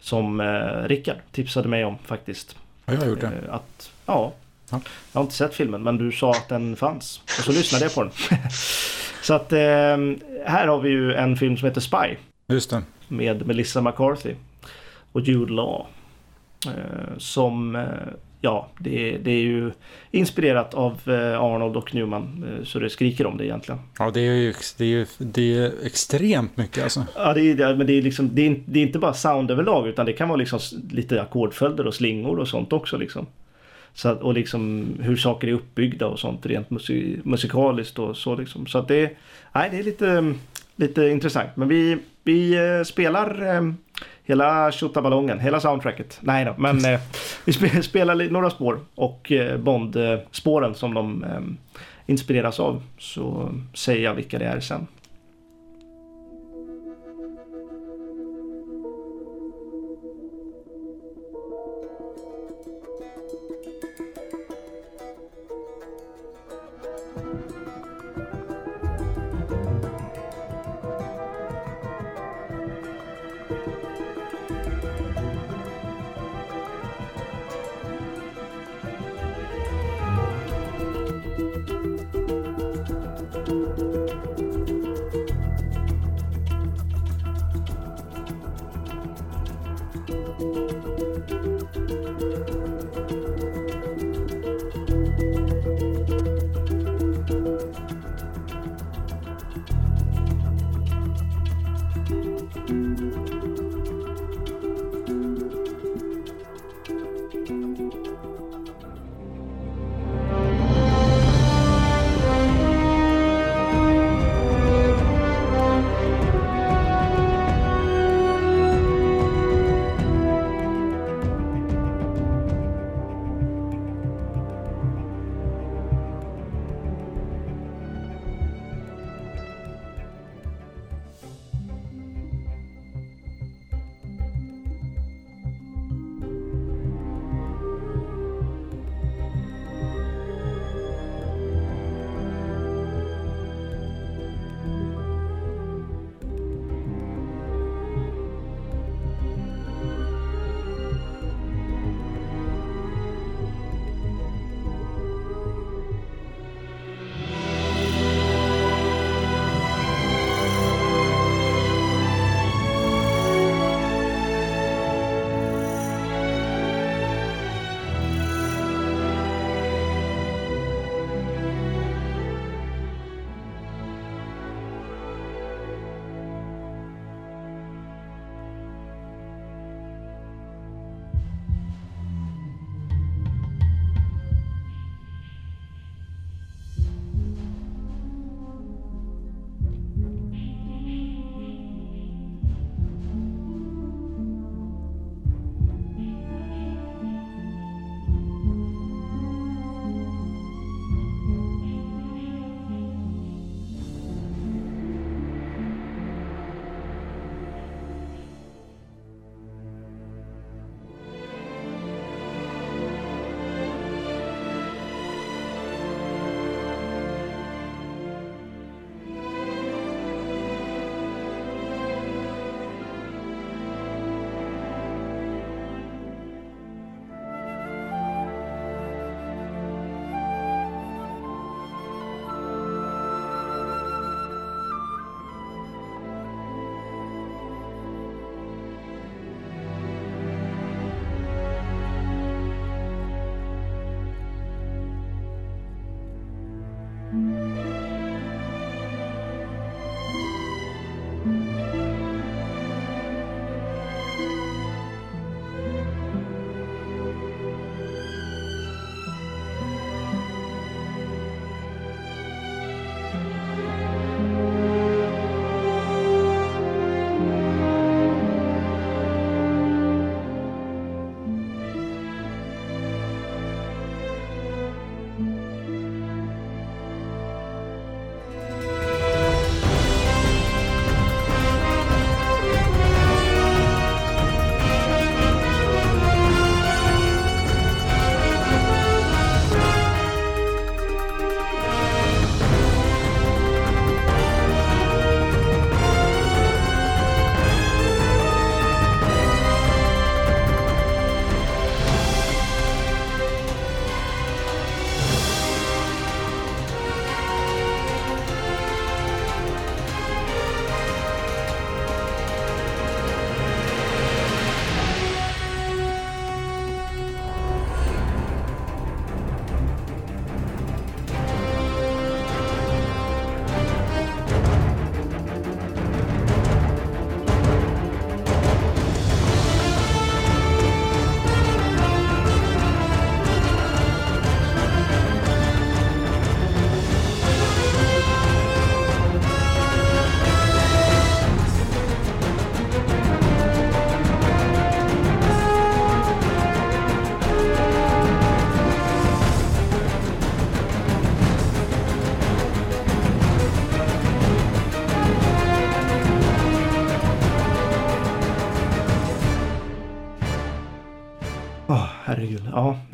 som Rickard tipsade mig om faktiskt. Ja, jag har gjort det. Att, ja, Ja. jag har inte sett filmen men du sa att den fanns. Och så lyssnade jag på den. [LAUGHS] så att eh, här har vi ju en film som heter Spy Just det. med Melissa McCarthy och Jude Law. Eh, som eh, ja, det, det är ju inspirerat av eh, Arnold och Newman. eh, Så det skriker om det egentligen. Ja, det är ju det är, ju- det är extremt mycket alltså. Ja, det är, men det är, liksom, det, är, inte- det är inte bara sound överlag utan det kan vara liksom lite ackordföljder och slingor och sånt också. Liksom. Så att, och liksom hur saker är uppbyggda och sånt rent musik, musikaliskt och så liksom. Så att det, nej, det är lite, lite intressant. Men vi, vi eh, spelar eh, hela tjottaballongen, hela soundtracket. Nej då, men eh, vi spe- spelar några spår och eh, Bond-spåren som de eh, inspireras av. Så säger jag vilka det är sen.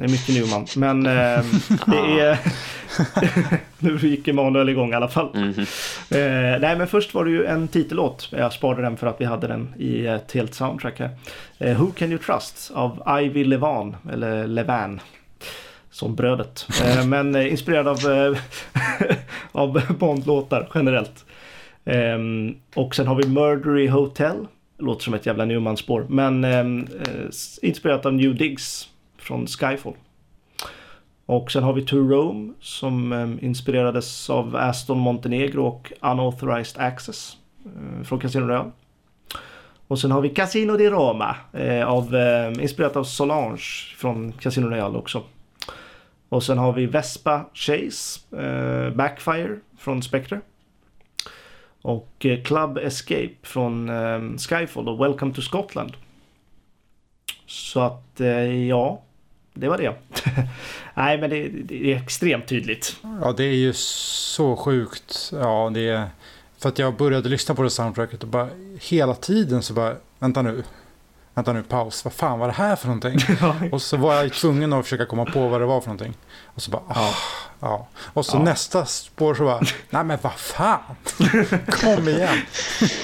det är mycket Newman. Men eh, det är... [LAUGHS] nu gick Emanuel igång i alla fall. Mhm. Eh, nej, men först var det ju en titellåt. Jag sparade den för att vi hade den i ett helt soundtrack här. Eh, Who Can You Trust av Ivy Levan, eller Levan. Som brödet. Eh, [LAUGHS] men eh, inspirerad av, eh, [LAUGHS] av Bond-låtar generellt. Ehm, och sen har vi Murdery Hotel. Låter som ett jävla Newman-spår. Men ehm, eh, inspirerat av New Digs från Skyfall. Och sen har vi To Rome som ehm, inspirerades av Aston Montenegro och Unauthorized Access eh, från Casino Royale. Och sen har vi Casino di Roma eh, av, eh, inspirerat av Solange från Casino Royale också. Och sen har vi Vespa Chase, eh, Backfire från Spectre. Och eh, Club Escape från eh, Skyfall och Welcome to Scotland. Så att eh, ja, det var det. [LAUGHS] Nej men det, det är extremt tydligt. Ja, det är ju så sjukt. Ja, det är... För att jag började lyssna på det soundtracket och bara hela tiden så bara, vänta nu. Vänta nu, paus. Vad fan var det här för någonting? [LAUGHS] och så var jag tvungen att försöka komma på vad det var för någonting. Och så bara, ah, ja. Och så Ja. nästa spår så bara, [LAUGHS] nej men vad fan. Kom igen.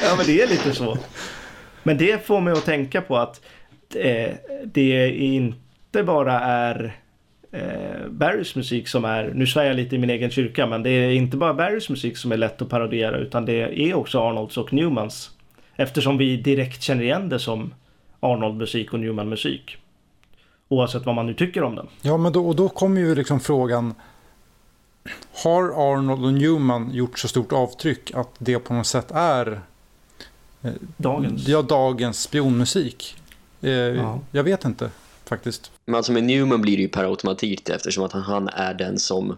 Ja men det är lite så. Men det får mig att tänka på att eh, det inte bara är eh, Barrys musik som är, nu svär jag lite i min egen kyrka, men det är inte bara Barrys musik som är lätt att parodiera utan det är också Arnolds och Newmans. Eftersom vi direkt känner igen det som Arnold-musik och Newman-musik. Oavsett vad man nu tycker om den. Ja, men då, och då kommer ju liksom frågan. Har Arnold och Newman gjort så stort avtryck att det på något sätt är Dagens. ja, dagens spionmusik? Eh, Ja. Jag vet inte faktiskt. Men alltså med Newman blir det ju per automatik eftersom att han, är den som,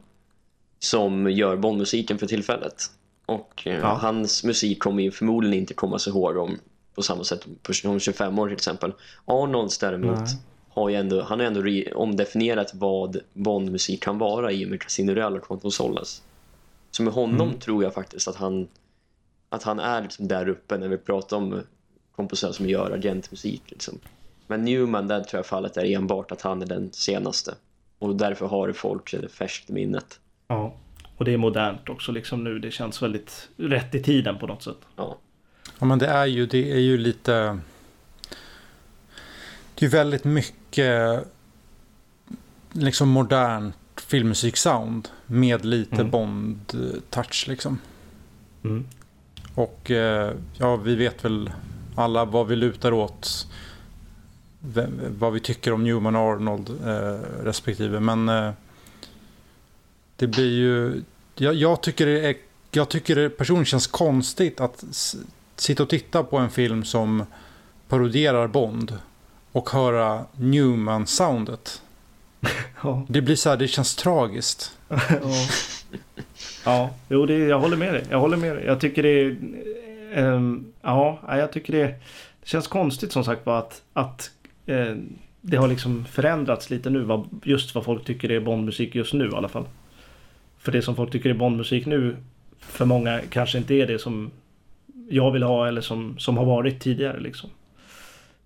som gör Bondmusiken för tillfället. Och eh, Ja. hans musik kommer ju förmodligen inte komma så ihåg om på samma sätt om 25 år till exempel. Arnolds däremot Nej. har ju ändå, han har ändå omdefinierat vad Bondmusik kan vara i och med Casino Real och Quantum Solace. Så med honom Mm. tror jag faktiskt att han att han är liksom där uppe när vi pratar om kompositörer som gör agentmusik liksom. Men Newman, där tror jag fallet är enbart att han är den senaste. Och därför har folk det färskt minnet. Ja. Och det är modernt också liksom nu. Det känns väldigt rätt i tiden på något sätt. Ja. Ja, men det är ju, det är ju lite... Det är väldigt mycket liksom modernt filmmusiksound med lite Mm. Bond-touch liksom. Mm. Och eh, ja, vi vet väl alla vad vi lutar åt. Vem, vad vi tycker om Newman och Arnold eh, respektive. Men eh, det blir ju... Jag, jag, tycker det är, jag tycker det personligen känns konstigt att sitta och titta på en film som parodierar Bond och höra Newman-soundet. [LAUGHS] Ja. Det blir så här, det känns tragiskt. ja. [LAUGHS] ja, jo, det, jag håller med dig. Jag håller med dig. Jag tycker det är... ehm, ja, jag tycker det, det känns konstigt som sagt var att, att eh, det har liksom förändrats lite nu. Vad, just vad folk tycker är Bondmusik just nu i alla fall. För det som folk tycker är Bondmusik nu för många kanske inte är det som jag vill ha eller som, som har varit tidigare liksom.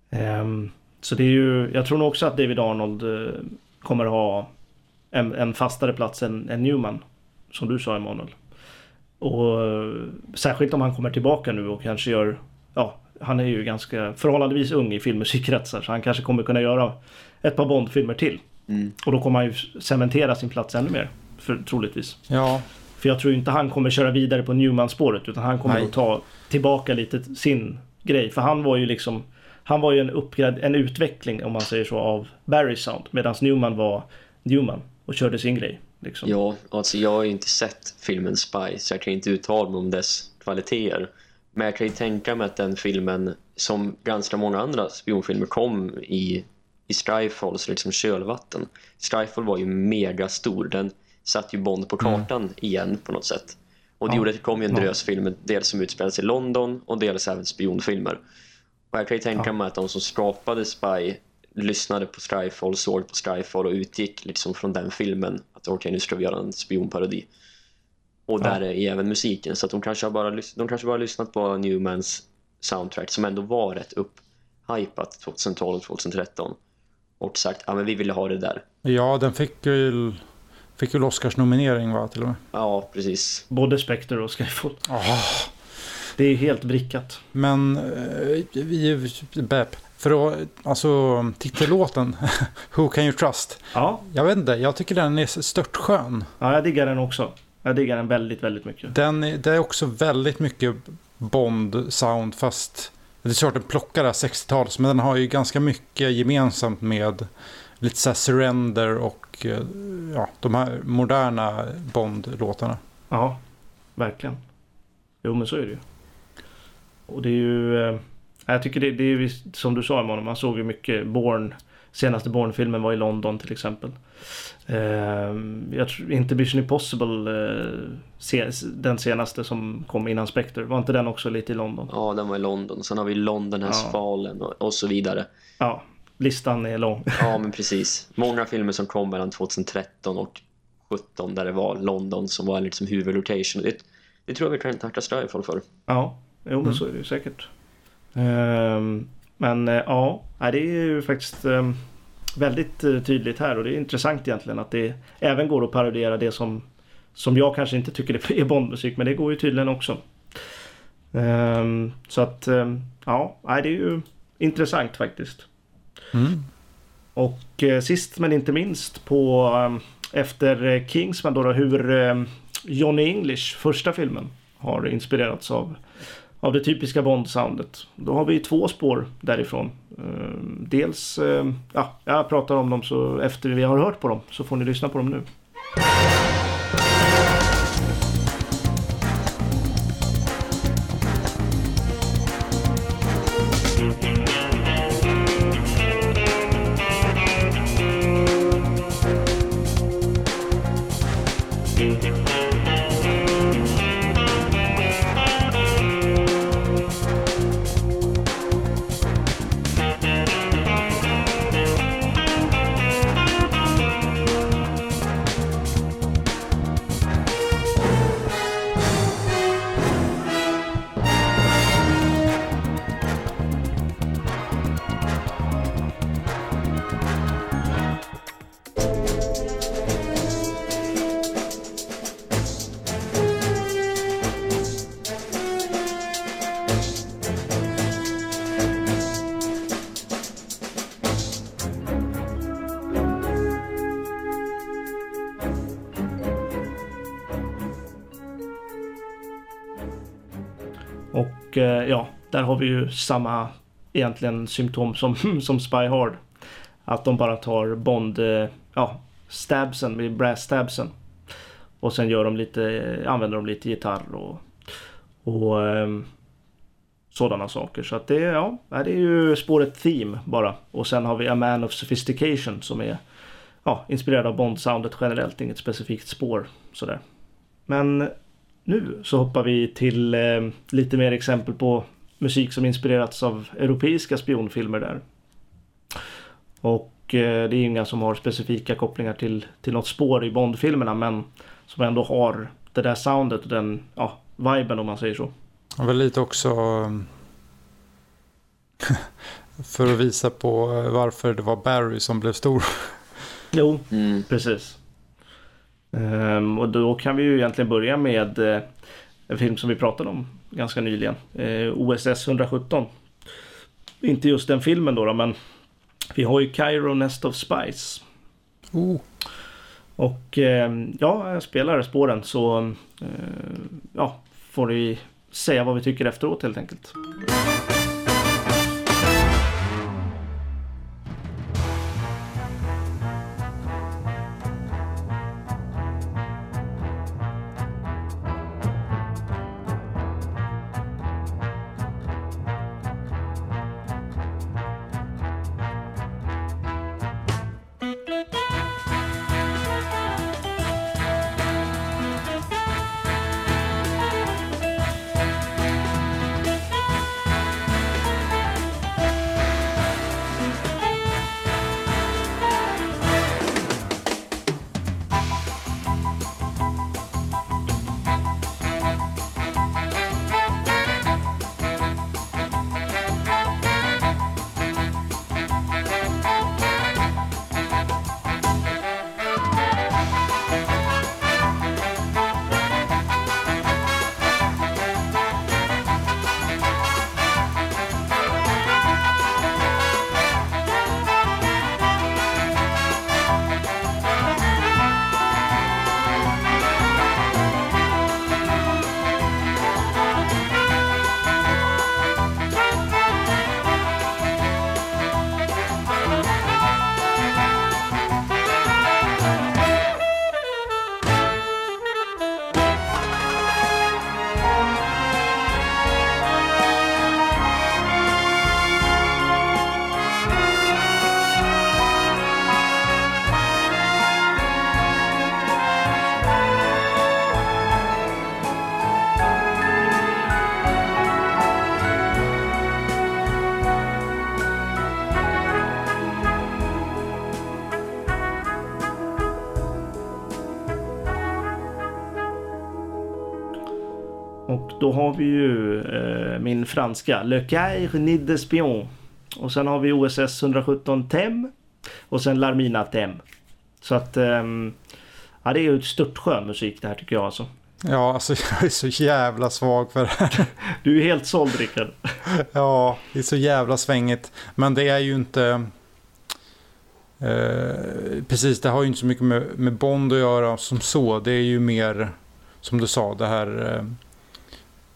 Ehm, så det är ju, jag tror nog också att David Arnold eh, kommer ha en, en fastare plats än, än Newman. Som du sa Emanuel. Och eh, särskilt om han kommer tillbaka nu och kanske gör, ja, han är ju ganska förhållandevis ung i filmmusikkretsar så han kanske kommer kunna göra ett par Bond-filmer till. Mm. Och då kommer han ju cementera sin plats ännu mer, för, troligtvis. Ja, För jag tror inte han kommer köra vidare på Newman-spåret utan han kommer Nej. nog ta tillbaka lite sin grej. För han var ju liksom Han var ju en, uppgrad, en utveckling om man säger så av Barry Sound medan Newman var Newman och körde sin grej. Liksom. Ja, alltså jag har ju inte sett filmen Spy så jag kan inte uttala mig om dess kvaliteter. Men jag kan ju tänka mig att den filmen, som ganska många andra spionfilmer, kom i, i Skyfalls liksom kölvatten. Skyfall var ju mega stor. Den satte ju Bond på kartan igen på något sätt. Och det Ja. gjorde att det kom ju en drös filmer, dels som utspelades i London och dels även spionfilmer. Och jag kan ju tänka Ja. mig att de som skapade Spy lyssnade på Skyfall, såg på Skyfall och utgick liksom från den filmen att okej nu ska vi göra en spionparodi. Och Ja. där är även musiken så att de kanske har bara, de kanske bara lyssnat på Newmans soundtrack som ändå var rätt upphypat 2012-2013. och sagt ja men vi ville ha det där. Ja, den fick ju, fick ju Oscars-nominering va, till och med. Ja, precis. Både Spectre och Skyfall. Oh, Det är helt vrickat. men eh, vi, Bep, för att, alltså titellåten, [LAUGHS] Who Can You Trust? Ja, Jag vet inte, jag tycker den är störtskön. ja, jag diggar den också. Jag diggar den väldigt, väldigt mycket. Den är, det är också väldigt mycket Bond-sound fast det är klart den plockar det här 60-tals men den har ju ganska mycket gemensamt med lite så Surrender och eh, ja, de här moderna Bond-låtarna. Ja, verkligen. Jo, men så är det ju. Och det är ju... Eh, jag tycker det, det är som du sa Emanuel, man såg ju mycket Born. Senaste Born-filmen var i London till exempel. Eh, jag tror inte Mission Impossible, eh, se, den senaste som kom innan Spectre. Var inte den också lite i London? Ja, den var i London. Sen har vi London has Ja. fallen och, och så vidare. Ja, listan är lång. [LAUGHS] Ja, men precis. Många filmer som kom mellan 2013 och 2017 där det var London som var liksom huvudlocation. Det, det tror jag vi kan tacka Skyfall för. Ja, jo men så är det ju säkert. Ehm, men eh, ja, det är ju faktiskt ehm, väldigt eh, tydligt här och det är intressant egentligen att det även går att parodera det som, som jag kanske inte tycker [LAUGHS] är Bondmusik men det går ju tydligen också. Ehm, så att ehm, ja, det är ju intressant faktiskt. Mm. Och eh, sist men inte minst på efter Kingsman då, då hur Johnny English, första filmen, har inspirerats av, av det typiska Bond-soundet. Då har vi två spår därifrån. Ehm, dels, ehm, ja, jag pratar om dem så efter vi har hört på dem så får ni lyssna på dem nu. Och eh, ja, där har vi ju samma egentligen symptom som, [LAUGHS] som Spy Hard. Att de bara tar Bond, eh, ja, stabsen, brass stabsen. Och sen gör de lite, eh, använder de lite gitarr och, och ehm, sådana saker. Så att det, ja, det är ju spåret Theme bara. Och sen har vi A Man of Sophistication som är ja, inspirerad av Bond-soundet generellt, inget specifikt spår sådär. Men nu så hoppar vi till eh, lite mer exempel på musik som inspirerats av europeiska spionfilmer där. Och eh, det är inga som har specifika kopplingar till, till något spår i Bond-filmerna men som ändå har det där soundet och den ja, viben om man säger så. Och väl lite också um, [LAUGHS] för att visa på eh, varför det var Barry som blev stor. Jo, Mm. precis. Ehm, och då kan vi ju egentligen börja med eh, en film som vi pratade om ganska nyligen. Eh, OSS 117. Inte just den filmen då, då men vi har ju Cairo Nest of Spice. Oh. Och eh, ja, jag spelar spåren så eh, ja, får vi säga vad vi tycker efteråt helt enkelt. Har vi ju eh, min franska Le Caire Nid d'Espion. Och sen har vi OSS 117 Tem. Och sen Larmina Tem. Så att ehm, ja, det är ju ett störtskön musik det här tycker jag alltså. Ja, alltså [LAUGHS] jag är så jävla svag för det här. Du är helt såld Rickard. [LAUGHS] Ja, det är så jävla svängigt. Men det är ju inte... Eh, precis, det har ju inte så mycket med, med Bond att göra som så. Det är ju mer, som du sa, det här eh,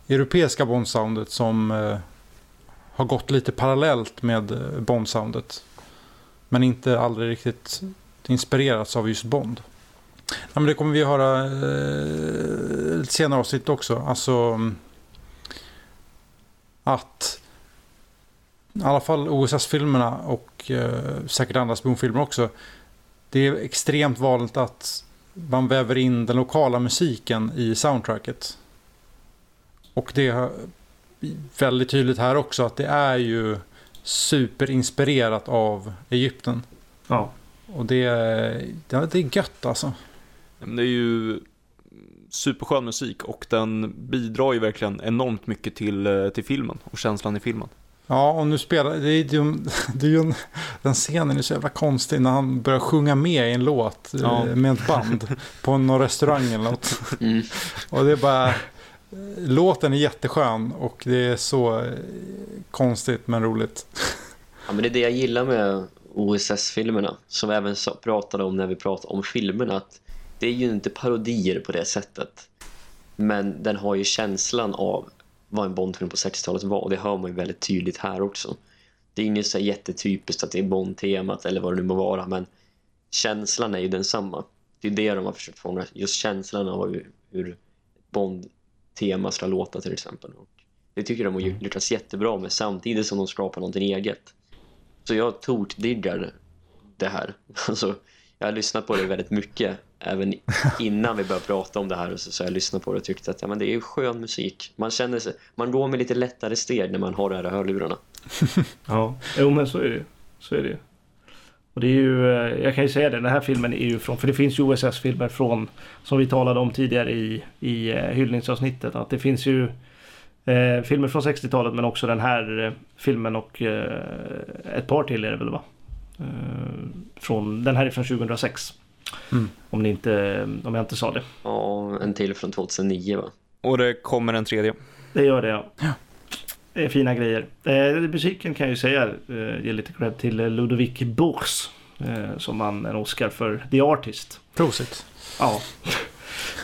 europeiska Bond-soundet som eh, har gått lite parallellt med eh, Bond-soundet. Men inte aldrig riktigt inspirerats av just Bond. Ja, men det kommer vi höra eh, senare avsnitt också. Alltså mm, att i alla fall OSS-filmerna och eh, säkert andra spionfilmer också. Det är extremt vanligt att man väver in den lokala musiken i soundtracket. Och det är väldigt tydligt här också att det är ju superinspirerat av Egypten. Ja. Och det, är- ja, det är gött alltså. Men Det är ju superskön musik och den bidrar ju verkligen enormt mycket till, eh, till filmen och känslan i filmen. Ja, och nu spelar... Det är ju, [LAUGHS] det är ju en, den scenen är så jävla konstig när han börjar sjunga med i en låt eh, Ja. med ett band på någon restaurang eller något. Mm. Och det är bara... Låten är jätteskön och det är så eh, konstigt men roligt. [LAUGHS] Ja, men det är det jag gillar med OSS-filmerna som vi även pratade om när vi pratade om filmerna att det är ju inte parodier på det sättet. Men den har ju känslan av vad en Bondfilm på 60-talet var och det hör man ju väldigt tydligt här också. Det är inget så jättetypiskt att det är Bond-temat eller vad det nu må vara men känslan är ju densamma. Det är det de har försökt fånga just känslan av hur, hur Bond ska låta till exempel och det tycker de har ju lyckats jättebra med samtidigt som de skapar någonting eget så jag tokdiggar det här. [LAUGHS] Alltså, jag har lyssnat på det väldigt mycket. Även [LAUGHS] innan vi började prata om det här så, så har jag lyssnat på det och tyckt att ja, men det är ju skön musik. Man känner sig, man går med lite lättare steg när man har de här hörlurarna. [LAUGHS] Ja, jo men så är det. Så är det. Och det är ju, eh, jag kan ju säga det, den här filmen är ju från, för det finns ju OSS-filmer från, som vi talade om tidigare i, i eh, hyllningsavsnittet, att det finns ju eh, filmer från 60-talet men också den här eh, filmen och eh, ett par till är det väl va? Eh, från, den här är från 2006. Mm. Om, ni inte, om jag inte sa det. Ja, en till från 2009 va? Och det kommer en tredje. Det gör det ja. Det är fina grejer. Eh, musiken kan jag ju säga, eh, ge lite cred till eh, Ludovic Bours. Eh, som vann en Oscar för The Artist. Prosit. Ja.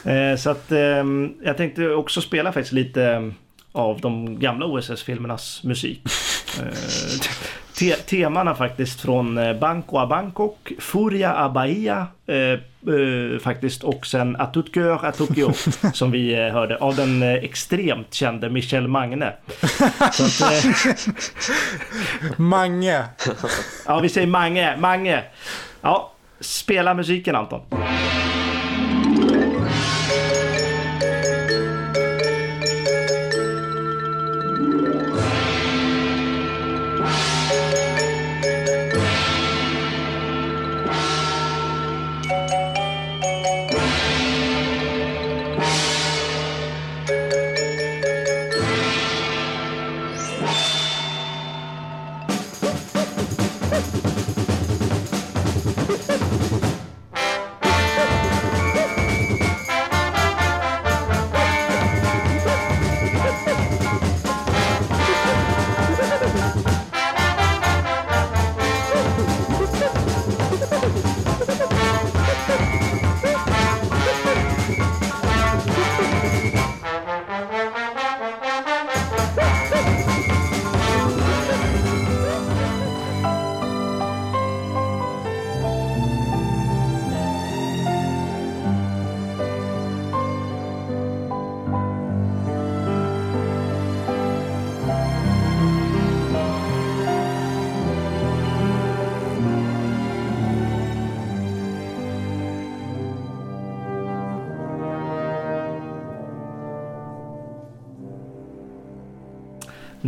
[LAUGHS] eh, så att eh, jag tänkte också spela faktiskt lite av de gamla OSS-filmernas musik. Eh, te temana faktiskt från eh, Banco a Bangkok, Furia a Bahia eh, faktiskt och sen A tout cœur a Tokyo [LAUGHS] som vi hörde av den extremt kände Michel Magne. Så att, [LAUGHS] Mange. ja, vi säger Mange, Mange. Ja, spela musiken Anton.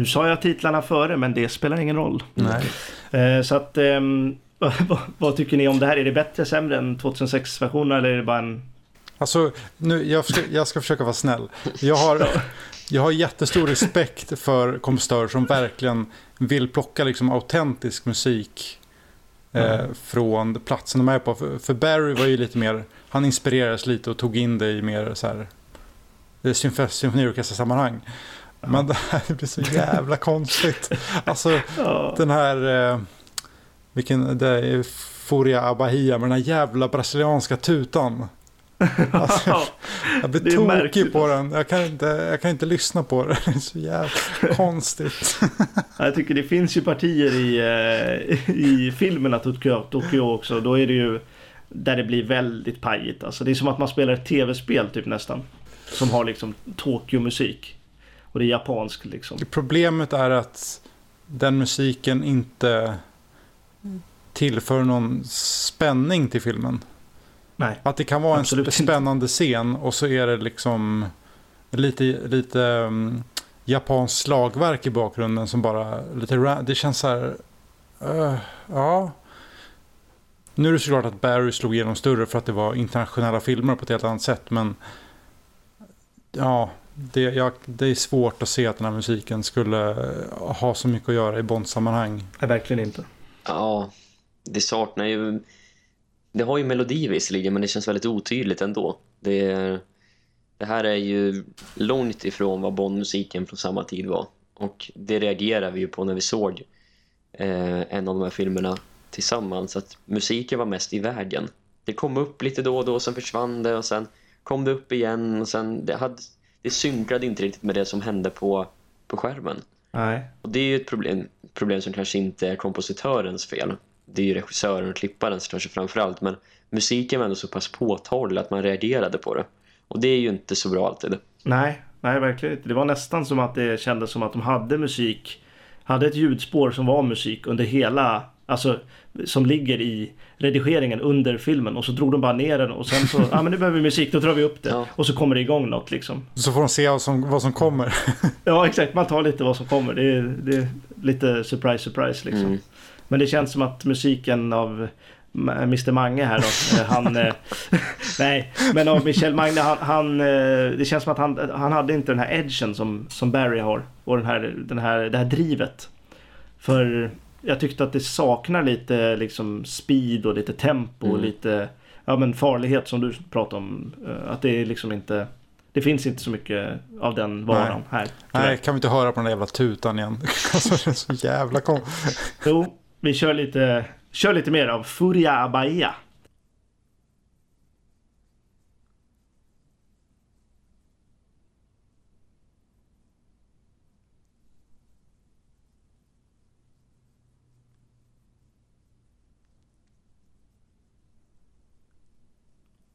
Nu sa jag titlarna före men det spelar ingen roll. Nej. Eh, så att, ehm, [LAUGHS] vad, tycker ni om det här? Är det bättre, sämre än 2006-versionen eller är det bara en... Alltså, nu, jag, ska, jag ska försöka vara snäll. Jag har, jag har jättestor respekt för kompositörer som verkligen vill plocka liksom autentisk musik eh, från platsen de är på. För, för Barry var ju lite mer, han inspirerades lite och tog in det i mer så här symf- symfoniorkestersammanhang. Men det här [LAUGHS] blir så jävla konstigt. Alltså [LAUGHS] Ja. den här, eh, vilken, det är Furia Abahia med den här jävla brasilianska tutan. [LAUGHS] Alltså, Ja. jag blir Det är tokig märkligt. på den. Jag kan, inte, jag kan inte lyssna på det. Det är så jävla konstigt. Jag tycker det finns ju partier i, eh, i filmerna Tokyo också. Då är det ju där det blir väldigt pajigt. Alltså det är som att man spelar ett tv-spel typ nästan. Som har liksom Tokyo-musik. Och det är japanskt liksom. Problemet är att den musiken inte tillför någon spänning till filmen. Nej. Att det kan vara en spännande scen och så är det liksom lite, lite um, japanskt slagverk i bakgrunden som bara lite Det känns så här... eh, ja. Nu är det såklart att Barry slog igenom större för att det var internationella filmer på ett helt annat sätt. Men ja, det, jag, det är svårt att se att den här musiken skulle ha så mycket att göra i Bond-sammanhang. Nej, verkligen inte. Ja, det saknar ju... Det har ju melodi visserligen, men det känns väldigt otydligt ändå. Det, är, det här är ju långt ifrån vad Bond-musiken från samma tid var. Och det reagerade vi ju på när vi såg eh, en av de här filmerna tillsammans. Att musiken var mest i vägen. Det kom upp lite då och då, sen försvann det och sen kom det upp igen. Och sen det, hade, det synkade inte riktigt med det som hände på, på skärmen. Nej. Och det är ju ett problem, problem som kanske inte är kompositörens fel. Det är ju regissören och klipparens kanske framförallt. Men musiken var ändå så pass påtaglig att man reagerade på det. Och det är ju inte så bra alltid. Nej, nej verkligen inte. Det var nästan som att det kändes som att de hade musik. Hade ett ljudspår som var musik under hela, alltså som ligger i redigeringen under filmen och så drog de bara ner den och sen så, ja ah, men nu behöver vi musik, då drar vi upp det. Ja. Och så kommer det igång något liksom. Så får de se vad som, vad som kommer. [LAUGHS] Ja exakt, man tar lite vad som kommer. Det är, det är lite surprise surprise liksom. Mm. Men det känns som att musiken av Mr Mange här då, eh, han... eh, [LAUGHS] nej, men av Michel Magne, han, han, eh, det känns som att han, han hade inte den här edgen som, som Barry har. Och den här, den här, det här drivet. För jag tyckte att det saknar lite liksom speed och lite tempo och Mm. lite ja, men farlighet som du pratade om. Eh, Att det är liksom inte... Det finns inte så mycket av den varan här. tyvärr. Nej, kan vi inte höra på den där jävla tutan igen? [LAUGHS] Alltså, det är så jävla kom. Jo, vi kör lite, kör lite mer av Furia Abaia.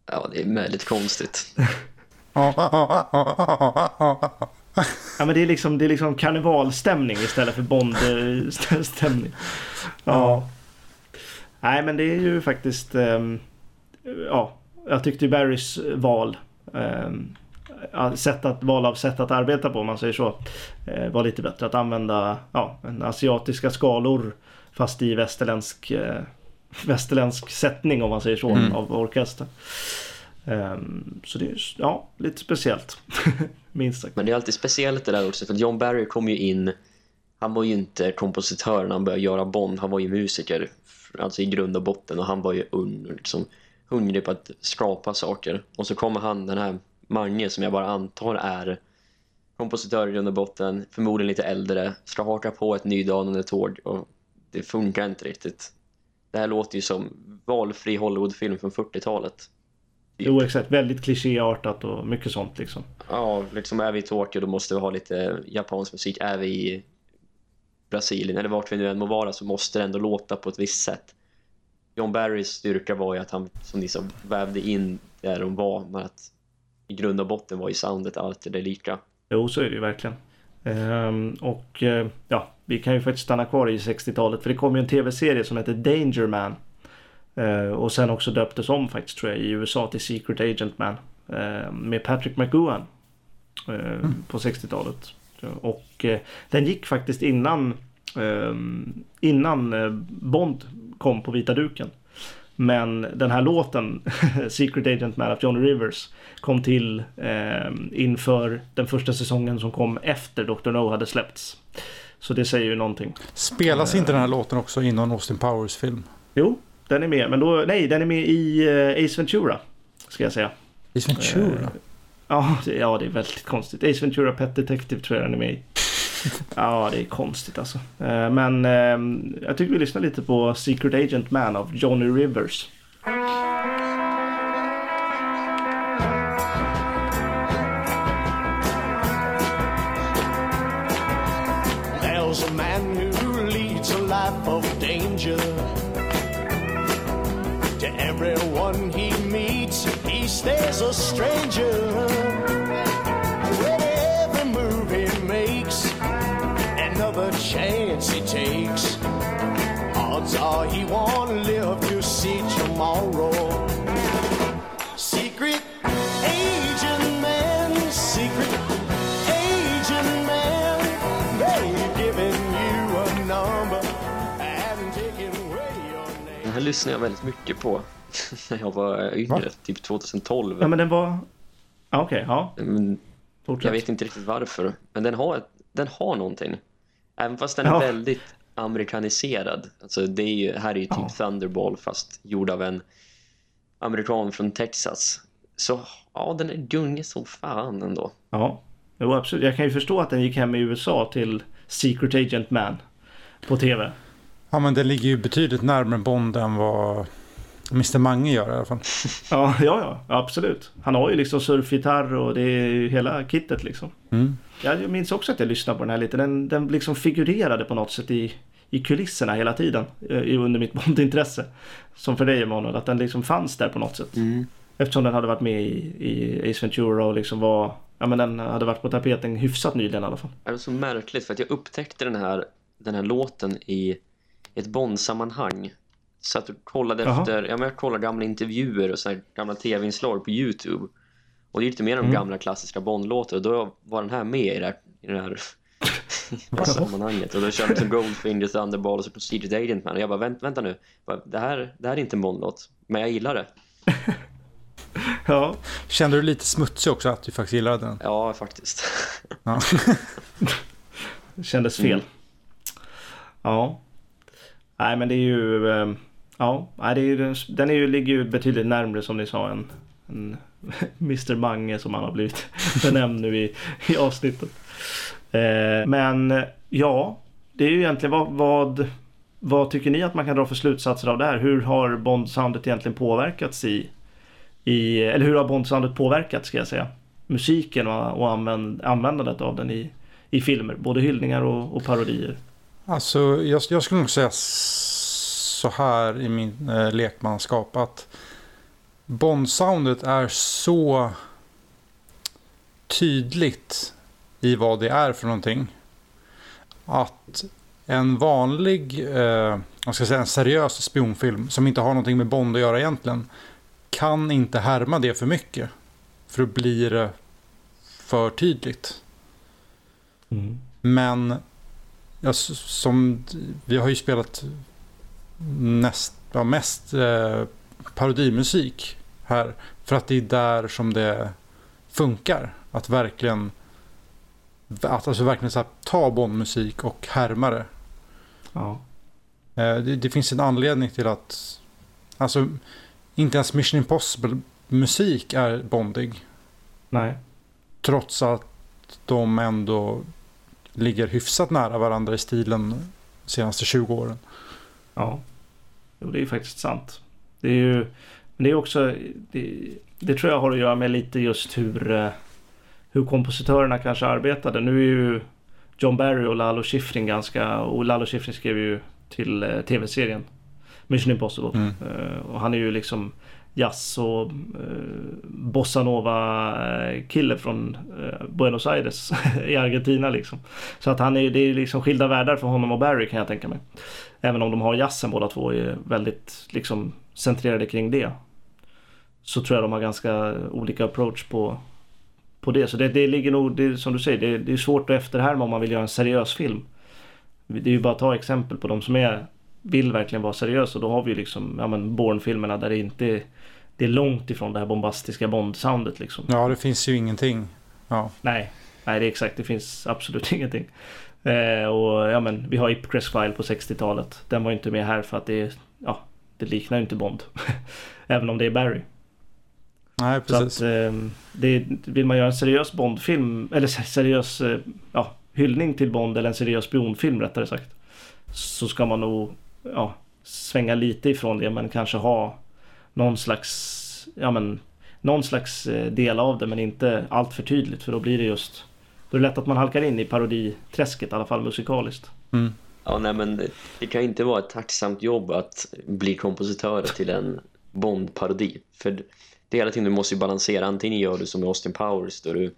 Ja, det är väldigt konstigt. [LAUGHS] Ja men det är liksom, det är liksom karnevalstämning istället för Bond-stämning. Ja. Nej men det är ju faktiskt, ehm, ja, jag tyckte ju Barrys val, um, sätt att, val av sätt att arbeta på om man säger så, eh, var lite bättre. Att använda, ja, en asiatiska skalor fast i västerländsk, eh, västerländsk sättning om man säger så, Mm. av orkestern. Ehm, så det är, ja, lite speciellt. [LAUGHS] Minst sagt. Men det är alltid speciellt det där också, för John Barry kom ju in... Han var ju inte kompositör när han började göra Bond, han var ju musiker. Alltså i grund och botten, och han var ju un, liksom, hungrig på att skapa saker. Och så kommer han, den här Mange, som jag bara antar är kompositör i grund och botten, förmodligen lite äldre, ska haka på ett nydanande tåg och det funkar inte riktigt. Det här låter ju som valfri Hollywoodfilm från 40-talet. Jo exakt, väldigt klichéartat och mycket sånt liksom. Ja, liksom är vi i Tokyo då måste vi ha lite japansk musik. Är vi i Brasilien eller vart vi nu än må vara så måste det ändå låta på ett visst sätt. John Barrys styrka var ju att han, som ni sa, vävde in där de var. Men att i grund och botten var ju soundet alltid det lika. Jo, så är det ju verkligen. Ehm, och eh, ja, vi kan ju faktiskt stanna kvar i 60-talet för det kom ju en tv-serie som heter Danger Man. Eh, och sen också döptes om faktiskt tror jag i USA till Secret Agent Man. eh, med Patrick McGowan. eh, På 60-talet. Och den gick faktiskt innan, innan Bond kom på vita duken. Men den här låten, [LAUGHS] Secret Agent Man of Johnny Rivers, kom till inför den första säsongen som kom efter Dr. No hade släppts. Så det säger ju någonting. Spelas inte den här låten också i någon Austin Powers-film? Jo, den är med. Men då, nej, den är med i eh, Ace Ventura. Ska jag säga. Ace Ventura? Ja det, ja, det är väldigt konstigt. Ace Ventura Pet Detective tror jag den är med i. [LAUGHS] Ja, det är konstigt alltså. Eh, Men eh, jag tycker vi lyssnar lite på Secret Agent Man av Johnny Rivers. There's a man who leads a life of danger. Everyone he meets, he stays a stranger. With every move he makes, another chance he takes. Odds are he won't live to see tomorrow. Secret lyssnade jag väldigt mycket på [LAUGHS] när jag var yngre, Va? typ 2012. Ja, men den var... Ja, Okej, ja. Men. Jag vet inte riktigt varför, men den har, den har någonting. Även fast den är Ja. väldigt amerikaniserad. Alltså det är ju, här är ju typ Ja. Thunderball fast gjord av en amerikan från Texas. Så ja, den är gungig som fan ändå. Ja, jo, absolut. Jag kan ju förstå att den gick hem i USA till Secret Agent Man på tv. Ja, men den ligger ju betydligt närmare Bond än vad Mr. Mange gör i alla fall. [LAUGHS] Ja, ja, ja, absolut. Han har ju liksom surfgitarr och det är ju hela kittet liksom. Mm. Jag minns också att jag lyssnade på den här lite. Den, den liksom figurerade på något sätt i, i kulisserna hela tiden eh, under mitt [LAUGHS] Bondintresse. Som för dig Emanuel, att den liksom fanns där på något sätt. Eftersom den hade varit med i, i Ace Ventura och liksom var, ja men den hade varit på tapeten hyfsat nyligen i alla fall. Det är så märkligt för att jag upptäckte den här, den här låten i ett Bond-sammanhang. Så att jag kollade Jaha. efter, ja men jag kollade gamla intervjuer och så gamla tv-inslag på Youtube. Och det är lite mer om Mm. gamla klassiska Bond-låtar och då var den här med i det här, i det här, det här [LAUGHS] sammanhanget. Och då körde de som Goldfinger, Thunderball och så på Secret Agent Man. Och jag bara, vänta, vänta nu, det här, det här är inte en Bond-låt, men jag gillar det. [LAUGHS] Ja, Kände du lite smutsig också att du faktiskt gillade den? Ja, faktiskt. Ja. det [LAUGHS] kändes fel. Mm. Ja. Nej men det är ju, eh, ja, det är ju, den är ju, ligger ju betydligt närmre som ni sa än, än Mr. Mange som han har blivit [LAUGHS] benämnd nu i, i avsnittet. Eh, men ja, det är ju egentligen vad, vad, vad tycker ni att man kan dra för slutsatser av det här? Hur har Bond-soundet egentligen påverkats i, i eller hur har Bond-soundet påverkat ska jag säga? Musiken och, och använd, användandet av den i, i filmer, både hyllningar och, och parodier. Alltså, jag, jag skulle nog säga så här i min eh, lekmanskap att Bond-soundet är så tydligt i vad det är för någonting. Att en vanlig, eh, vad ska jag säga, en seriös spionfilm som inte har någonting med Bond att göra egentligen kan inte härma det för mycket. För då blir det för tydligt. Men ja, som vi har ju spelat näst, ja, mest eh, parodimusik här. För att det är där som det funkar. Att verkligen att alltså verkligen så här, ta Bondmusik och härma det. Ja. Eh, det. Det finns en anledning till att alltså inte ens Mission Impossible musik är bondig. Nej. Trots att de ändå ligger hyfsat nära varandra i stilen de senaste 20 åren. Ja. Jo, det är faktiskt sant. Det är ju men det är också det, det tror jag har att göra med lite just hur eh, hur kompositörerna kanske arbetade. Nu är ju John Barry och Lalo Schifrin ganska och Lalo Schifrin skrev ju till eh, tv-serien Mission Impossible. Mm. Eh, och han är ju liksom jazz och eh, bossanova eh, kille från eh, Buenos Aires [LAUGHS] i Argentina liksom. Så att han är, det är liksom skilda världar för honom och Barry kan jag tänka mig. Även om de har jazzen båda två är väldigt liksom centrerade kring det. Så tror jag de har ganska olika approach på, på det. Så det, det ligger nog, det, som du säger, det, det är svårt att efterhärma om man vill göra en seriös film. Det är ju bara att ta exempel på de som är vill verkligen vara seriös och då har vi ju liksom ja, men Born-filmerna där det inte är, det är långt ifrån det här bombastiska Bond-soundet liksom. Ja, det finns ju ingenting. Ja, Nej, nej det är exakt. Det finns absolut [LAUGHS] ingenting. Eh, och ja men vi har Ipcrest File på 60-talet. Den var ju inte med här för att det ja, det liknar ju inte Bond. [LAUGHS] Även om det är Barry. nej Så precis. att, eh, det, vill man göra en seriös Bond-film, eller se- seriös eh, ja, hyllning till Bond eller en seriös spionfilm rättare sagt. Så ska man nog ja, svänga lite ifrån det men kanske ha någon slags, ja men någon slags eh, del av det men inte allt för tydligt för då blir det just då är det lätt att man halkar in i paroditräsket i alla fall musikaliskt. Mm. Ja, nej, men det, kan inte vara ett tacksamt jobb att bli kompositör till en Bond-parodi. För det är hela tiden du måste ju balansera. Antingen gör du som i Austin Powers då du,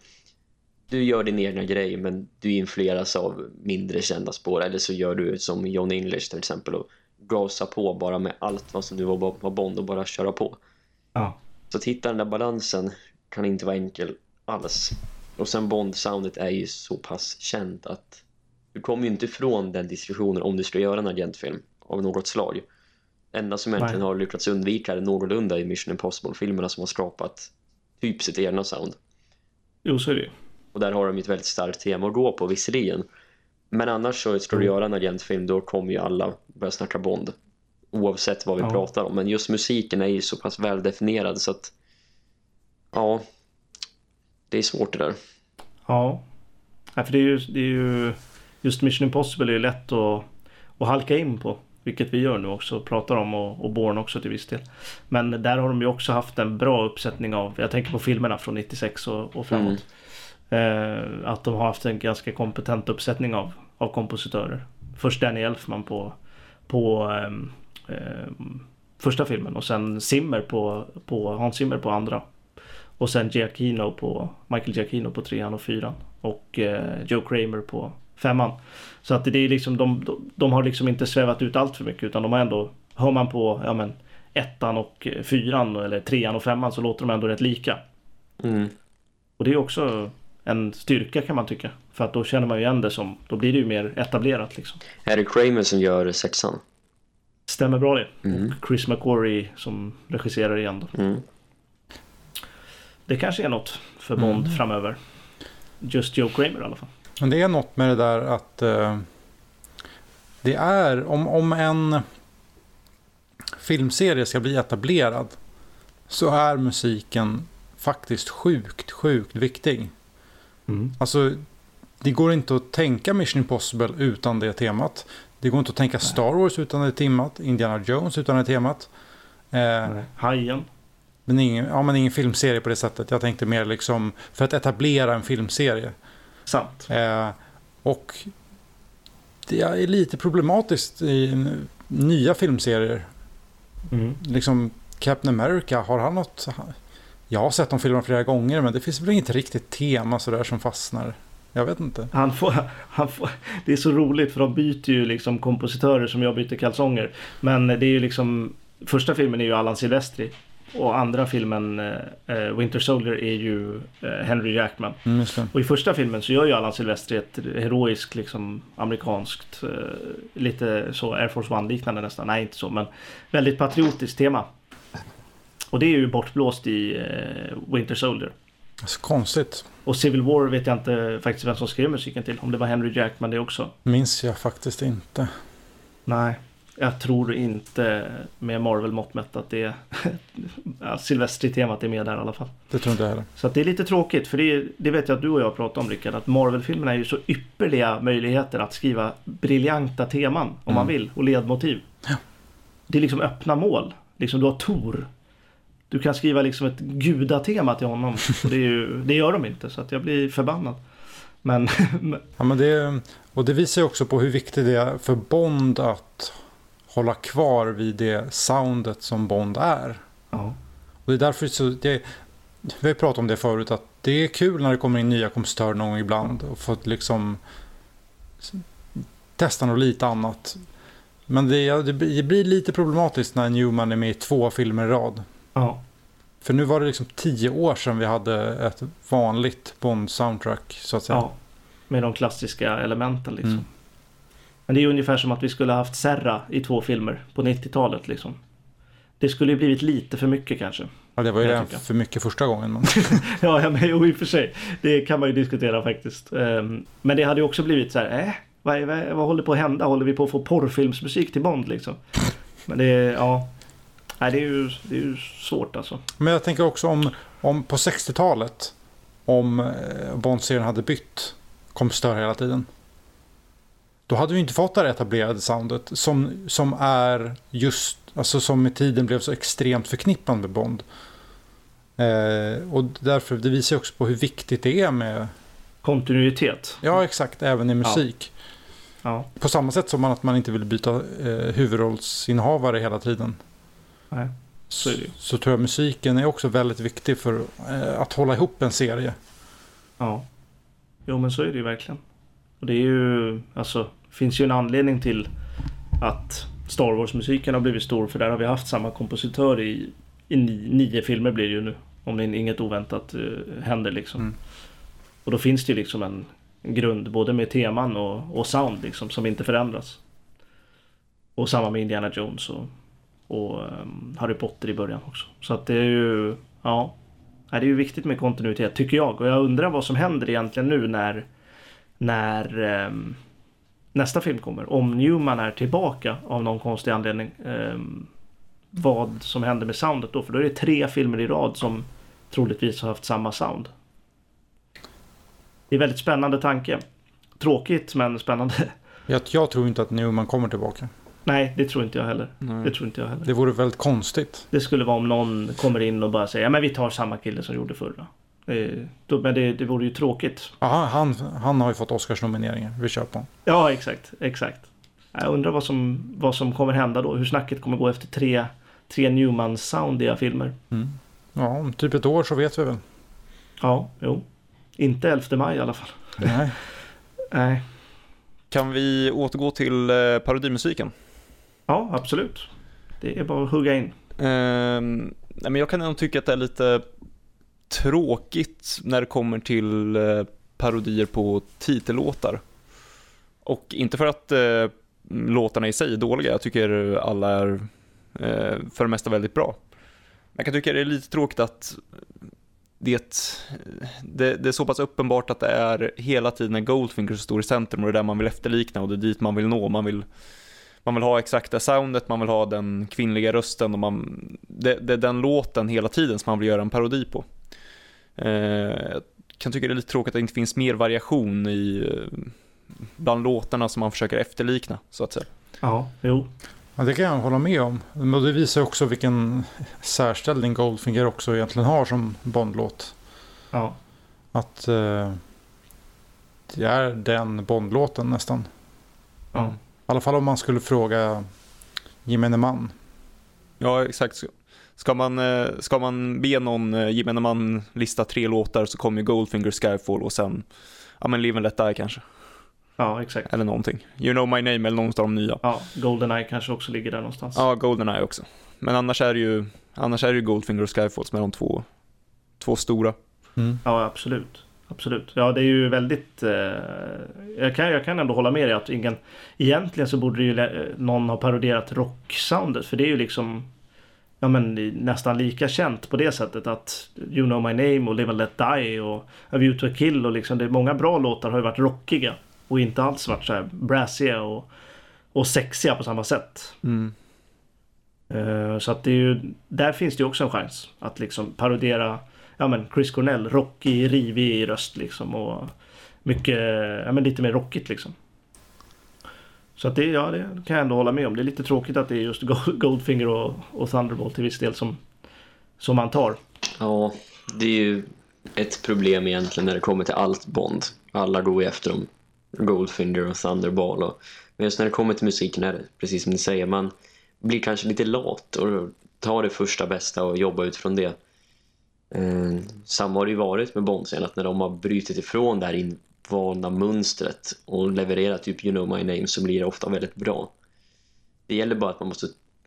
du gör din egna grej men du influeras av mindre kända spår. Eller så gör du som John English till exempel och gasar på bara med allt vad som du var, var Bond och bara köra på. Ja. Så att hitta den där balansen kan inte vara enkel alls. Och sen Bond-soundet är ju så pass känt att du kommer ju inte ifrån den diskussionen om du ska göra en agentfilm av något slag. Enda som egentligen Nej. har lyckats undvika det någorlunda i Mission Impossible-filmerna som har skapat typ sitt egna sound. Jo så är det. Och där har de ju ett väldigt starkt tema att gå på visserligen. Men annars så ska du Mm. göra en agentfilm då kommer ju alla börja snacka Bond. Oavsett vad vi Ja. pratar om. Men just musiken är ju så pass väl definierad så att ja, det är svårt det där. Ja. ja för det är, ju, det är ju just Mission Impossible är ju lätt att, att halka in på. Vilket vi gör nu också och pratar om och, och Bourne också till viss del. Men där har de ju också haft en bra uppsättning av, jag tänker på filmerna från 96 och, och framåt. Eh, att de har haft en ganska kompetent uppsättning av, av kompositörer. Först Danny Elfman på, på ehm, ehm, första filmen och sen Zimmer på, på Hans Zimmer på andra. Och sen Giacchino på Michael Giacchino på trean och fyran. Och eh, Joe Kramer på femman. Så att det är liksom de, de, de har liksom inte svävat ut allt för mycket utan de har ändå Hör man på ja, men, ettan och eh, fyran eller trean och femman så låter de ändå rätt lika. Mm. Och det är också en styrka kan man tycka. För att då känner man ju igen det som, då blir det ju mer etablerat liksom. Är det Kramer som gör sexan? Stämmer bra det. Mm. Chris McQuarrie som regisserar igen då. Mm. Det kanske är något för Bond Mm. framöver. Just Joe Kramer i alla fall. Men det är något med det där att eh, det är om, om en filmserie ska bli etablerad så är musiken faktiskt sjukt, sjukt viktig. Alltså, det går inte att tänka Mission Impossible utan det temat. Det går inte att tänka Star Wars utan det temat. Indiana Jones utan det temat. Eh, Hajen. men, ingen, ja, men ingen filmserie på det sättet. Jag tänkte mer liksom för att etablera en filmserie. Sant. Eh, och det är lite problematiskt i nya filmserier. Mm. Liksom Captain America, har han något... Jag har sett de filmerna flera gånger men det finns väl inget riktigt tema sådär som fastnar. Jag vet inte. Han får, han får, det är så roligt för de byter ju liksom kompositörer som jag byter kalsonger. Men det är ju liksom Första filmen är ju Allan Silvestri. Och andra filmen eh, Winter Soldier är ju eh, Henry Jackman. Mm. Och i första filmen så gör ju Allan Silvestri ett heroiskt liksom amerikanskt eh, lite så Air Force One liknande nästan. Nej inte så men väldigt patriotiskt tema. Och det är ju bortblåst i eh, Winter Soldier. Så konstigt. Och Civil War vet jag inte faktiskt vem som skrev musiken till. Om det var Henry Jackman det också. Minns jag faktiskt inte. Nej. Jag tror inte med Marvel mått mätt att det är [LAUGHS] Silvestri-temat är med där i alla fall. Det tror inte jag heller. Så det är lite tråkigt för det, är, det vet jag att du och jag pratade om Rickard. Att Marvel-filmerna är ju så ypperliga möjligheter att skriva briljanta teman om man Mm. vill och ledmotiv. Ja. Det är liksom öppna mål. Liksom du har Tor. Du kan skriva liksom ett gudatema till honom. Det, ju, det gör de inte så att jag blir förbannad. Men [LAUGHS] Ja, men det, och det visar ju också på hur viktigt det är för Bond att hålla kvar vid det soundet som Bond är. ja. Och det är därför så, det, vi har pratat om det förut, att det är kul när det kommer in nya kompositörer någon gång ibland och fått liksom testa något lite annat. Men det, det blir lite problematiskt när Newman är med i två filmer i rad. Ja. För nu var det liksom tio år sedan vi hade ett vanligt Bond-soundtrack så att säga. Ja, med de klassiska elementen liksom. Mm. Men det är ungefär som att vi skulle ha haft Serra i två filmer på 90-talet liksom. Det skulle ju blivit lite för mycket kanske. Ja, det var ju redan för mycket första gången. Men... [LAUGHS] Ja, men jo, i och för sig. Det kan man ju diskutera faktiskt. Ehm, Men det hade ju också blivit så här, äh, vad, vad, vad håller på att hända? Håller vi på att få porrfilmsmusik till Bond liksom? Men det ja. Nej, det är ju, det är ju svårt alltså. Men jag tänker också om, om på 60-talet, om eh, Bond-serien hade bytt kompositör hela tiden. Då hade vi inte fått det här etablerade soundet som, som är just, alltså som med tiden blev så extremt förknippat med Bond. Eh, och därför, det visar ju också på hur viktigt det är med, Kontinuitet. ja exakt, även i musik. Ja, På samma sätt som att man inte vill byta eh, huvudrollsinnehavare hela tiden. Nej. Så, så tror jag musiken är också väldigt viktig för eh, att hålla ihop en serie. Ja. Jo, men så är det ju verkligen. Och det är ju, alltså, finns ju en anledning till att Star Wars-musiken har blivit stor. För där har vi haft samma kompositör i, i ni, nio filmer blir det ju nu. Om det inget oväntat eh, händer liksom. Mm. Och då finns det ju liksom en, en grund både med teman och, och sound liksom som inte förändras. Och samma med Indiana Jones och, och ehm, Harry Potter i början också. Så att det är ju, ja. Det är ju viktigt med kontinuitet tycker jag. Och jag undrar vad som händer egentligen nu när, när ehm, nästa film kommer. Om Newman är tillbaka av någon konstig anledning. ehm, vad som händer med soundet då. För då är det tre filmer i rad som troligtvis har haft samma sound. Det är en väldigt spännande tanke. Tråkigt men spännande. Jag, jag tror inte att Newman kommer tillbaka. Nej, det tror inte jag heller. Nej. Det tror inte jag heller. Det vore väldigt konstigt. Det skulle vara om någon kommer in och bara säger ja men vi tar samma kille som gjorde förra. Eh, då, men det, det vore ju tråkigt. Aha, han, han har ju fått Oscarsnomineringar. Vi kör på. Ja, exakt. exakt. Jag undrar vad som, vad som kommer hända då. Hur snacket kommer gå efter tre, tre Newman-soundiga filmer. Ja, om typ ett år så vet vi väl. Ja, jo. Inte 11 maj i alla fall. Nej. Nej. Kan vi återgå till eh, parodimusiken? Ja, absolut. Det är bara att hugga in. Ehm, nej, men jag kan ändå tycka att det är lite tråkigt när det kommer till eh, parodier på titellåtar. Och inte för att eh, låtarna i sig är dåliga, jag tycker alla är eh, för det mesta väldigt bra. Jag kan tycka det är lite tråkigt att det, det, det är så pass uppenbart att det är hela tiden en Goldfinger som står i centrum och det är där man vill efterlikna och det är dit man vill nå. Man vill, man vill ha exakta soundet, man vill ha den kvinnliga rösten och man, det, det är den låten hela tiden som man vill göra en parodi på. Eh, jag kan tycka det är lite tråkigt att det inte finns mer variation i eh, bland låtarna som man försöker efterlikna, så att säga. Ja, jo. Ja, det kan jag hålla med om. Men det visar också vilken särställning Goldfinger också egentligen har som Bondlåt. Ja. Att eh, det är den Bondlåten nästan. Ja. Alla fall om man skulle fråga gemene man. Ja, exakt. Ska man, eh, ska man be någon eh, gemene man lista tre låtar så kommer ju Goldfinger, Skyfall och sen, ja men Live and Let Die kanske, Ja, exakt. eller någonting. You know my name eller någon av de nya. Ja, Goldeneye kanske också ligger där någonstans. Ja, Goldeneye också. Men annars är det ju, annars är det ju Goldfinger och Skyfall som är de två, två stora. Mm. Ja, absolut. Absolut. Ja, det är ju väldigt... Eh, jag, kan, jag kan ändå hålla med dig att ingen... Egentligen så borde ju eh, någon ha parodierat rocksoundet. För det är ju liksom... Ja men nästan lika känt på det sättet att You know my name och Live and let die och A view to a kill och liksom det är många bra låtar har ju varit rockiga. Och inte alls varit så här brassiga och, och sexiga på samma sätt. Mm. Eh, Så att det är ju, där finns det ju också en chans att liksom parodiera ja men Chris Cornell, rockig, rivig röst liksom och mycket, ja men lite mer rockigt liksom. Så att det, ja det kan jag ändå hålla med om. Det är lite tråkigt att det är just Goldfinger och, och Thunderbolt till viss del som, som man tar. Ja, det är ju ett problem egentligen när det kommer till allt Bond. Alla går ju efter dem. Goldfinger och Thunderball. Och, men just när det kommer till musiken är det precis som ni säger. Man blir kanske lite lat och tar det första bästa och jobbar utifrån det. Eh, samma har det ju varit med Bond-serien att när de har brutit ifrån det här invanda mönstret och levererat typ You know my name så blir det ofta väldigt bra. Det gäller bara att man måste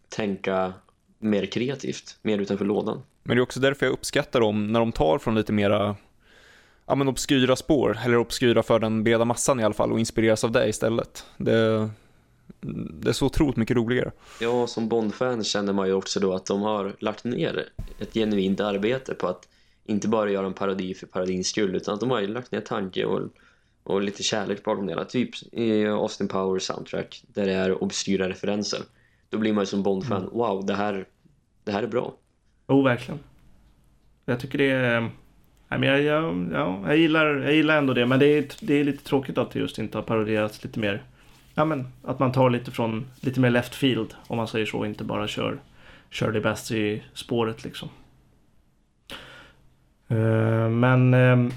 tänka mer kreativt, mer utanför lådan. Men det är också därför jag uppskattar dem när de tar från lite mera ja, men obskyra spår, eller obskyra för den breda massan i alla fall och inspireras av det istället. Det, det är så otroligt mycket roligare. Ja, som Bond-fan känner man ju också då att de har lagt ner ett genuint arbete på att inte bara göra en parodi för parodins skull utan att de har ju lagt ner tanke och, och lite kärlek bakom det hela. Typ i Austin Powers soundtrack där det är obskyra referenser. Då blir man ju som Bond-fan, wow, det här, det här är bra. Jo, verkligen. Jag tycker det är... Nej, men jag, jag, ja, jag, gillar, jag gillar ändå det, men det är, det är lite tråkigt att det just inte har parodierats lite mer. Ja, men att man tar lite från lite mer left field, om man säger så, inte bara kör, kör det bäst i spåret liksom. Eh, men ehm,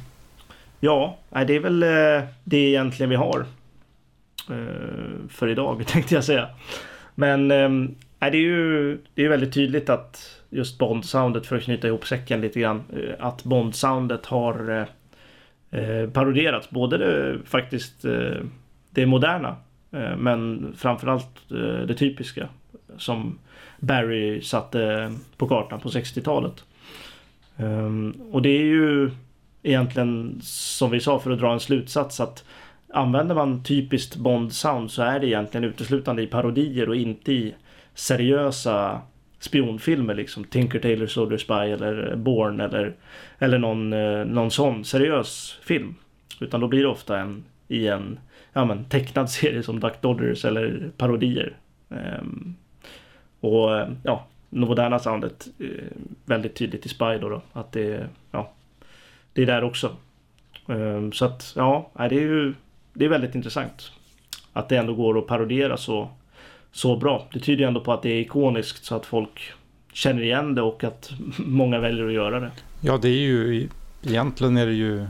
ja, det är väl eh, det egentligen vi har eh, för idag, [LAUGHS] tänkte jag säga. Men ehm, det är ju det är väldigt tydligt att just Bond-soundet, för att knyta ihop säcken lite grann, att Bond-soundet har parodierats. Både det, faktiskt det moderna, Eh, men framförallt eh, det typiska som Barry satte på kartan på 60-talet. Ehm, och det är ju egentligen som vi sa för att dra en slutsats att använder man typiskt Bond-sound så är det egentligen uteslutande i parodier och inte i seriösa spionfilmer liksom. Tinker Tailor Soldier Spy eller Bourne eller, eller någon, eh, någon sån seriös film. Utan då blir det ofta en i en ja, men, tecknad serie som Duck Dodgers eller parodier. Um, och ja, det moderna soundet eh, väldigt tydligt i Spy då, då att det, ja, det är där också. Um, så att ja, det är ju det är väldigt intressant. Att det ändå går att parodera så, så bra. Det tyder ju ändå på att det är ikoniskt så att folk känner igen det och att [LAUGHS] många väljer att göra det. Ja, det är ju egentligen är det ju...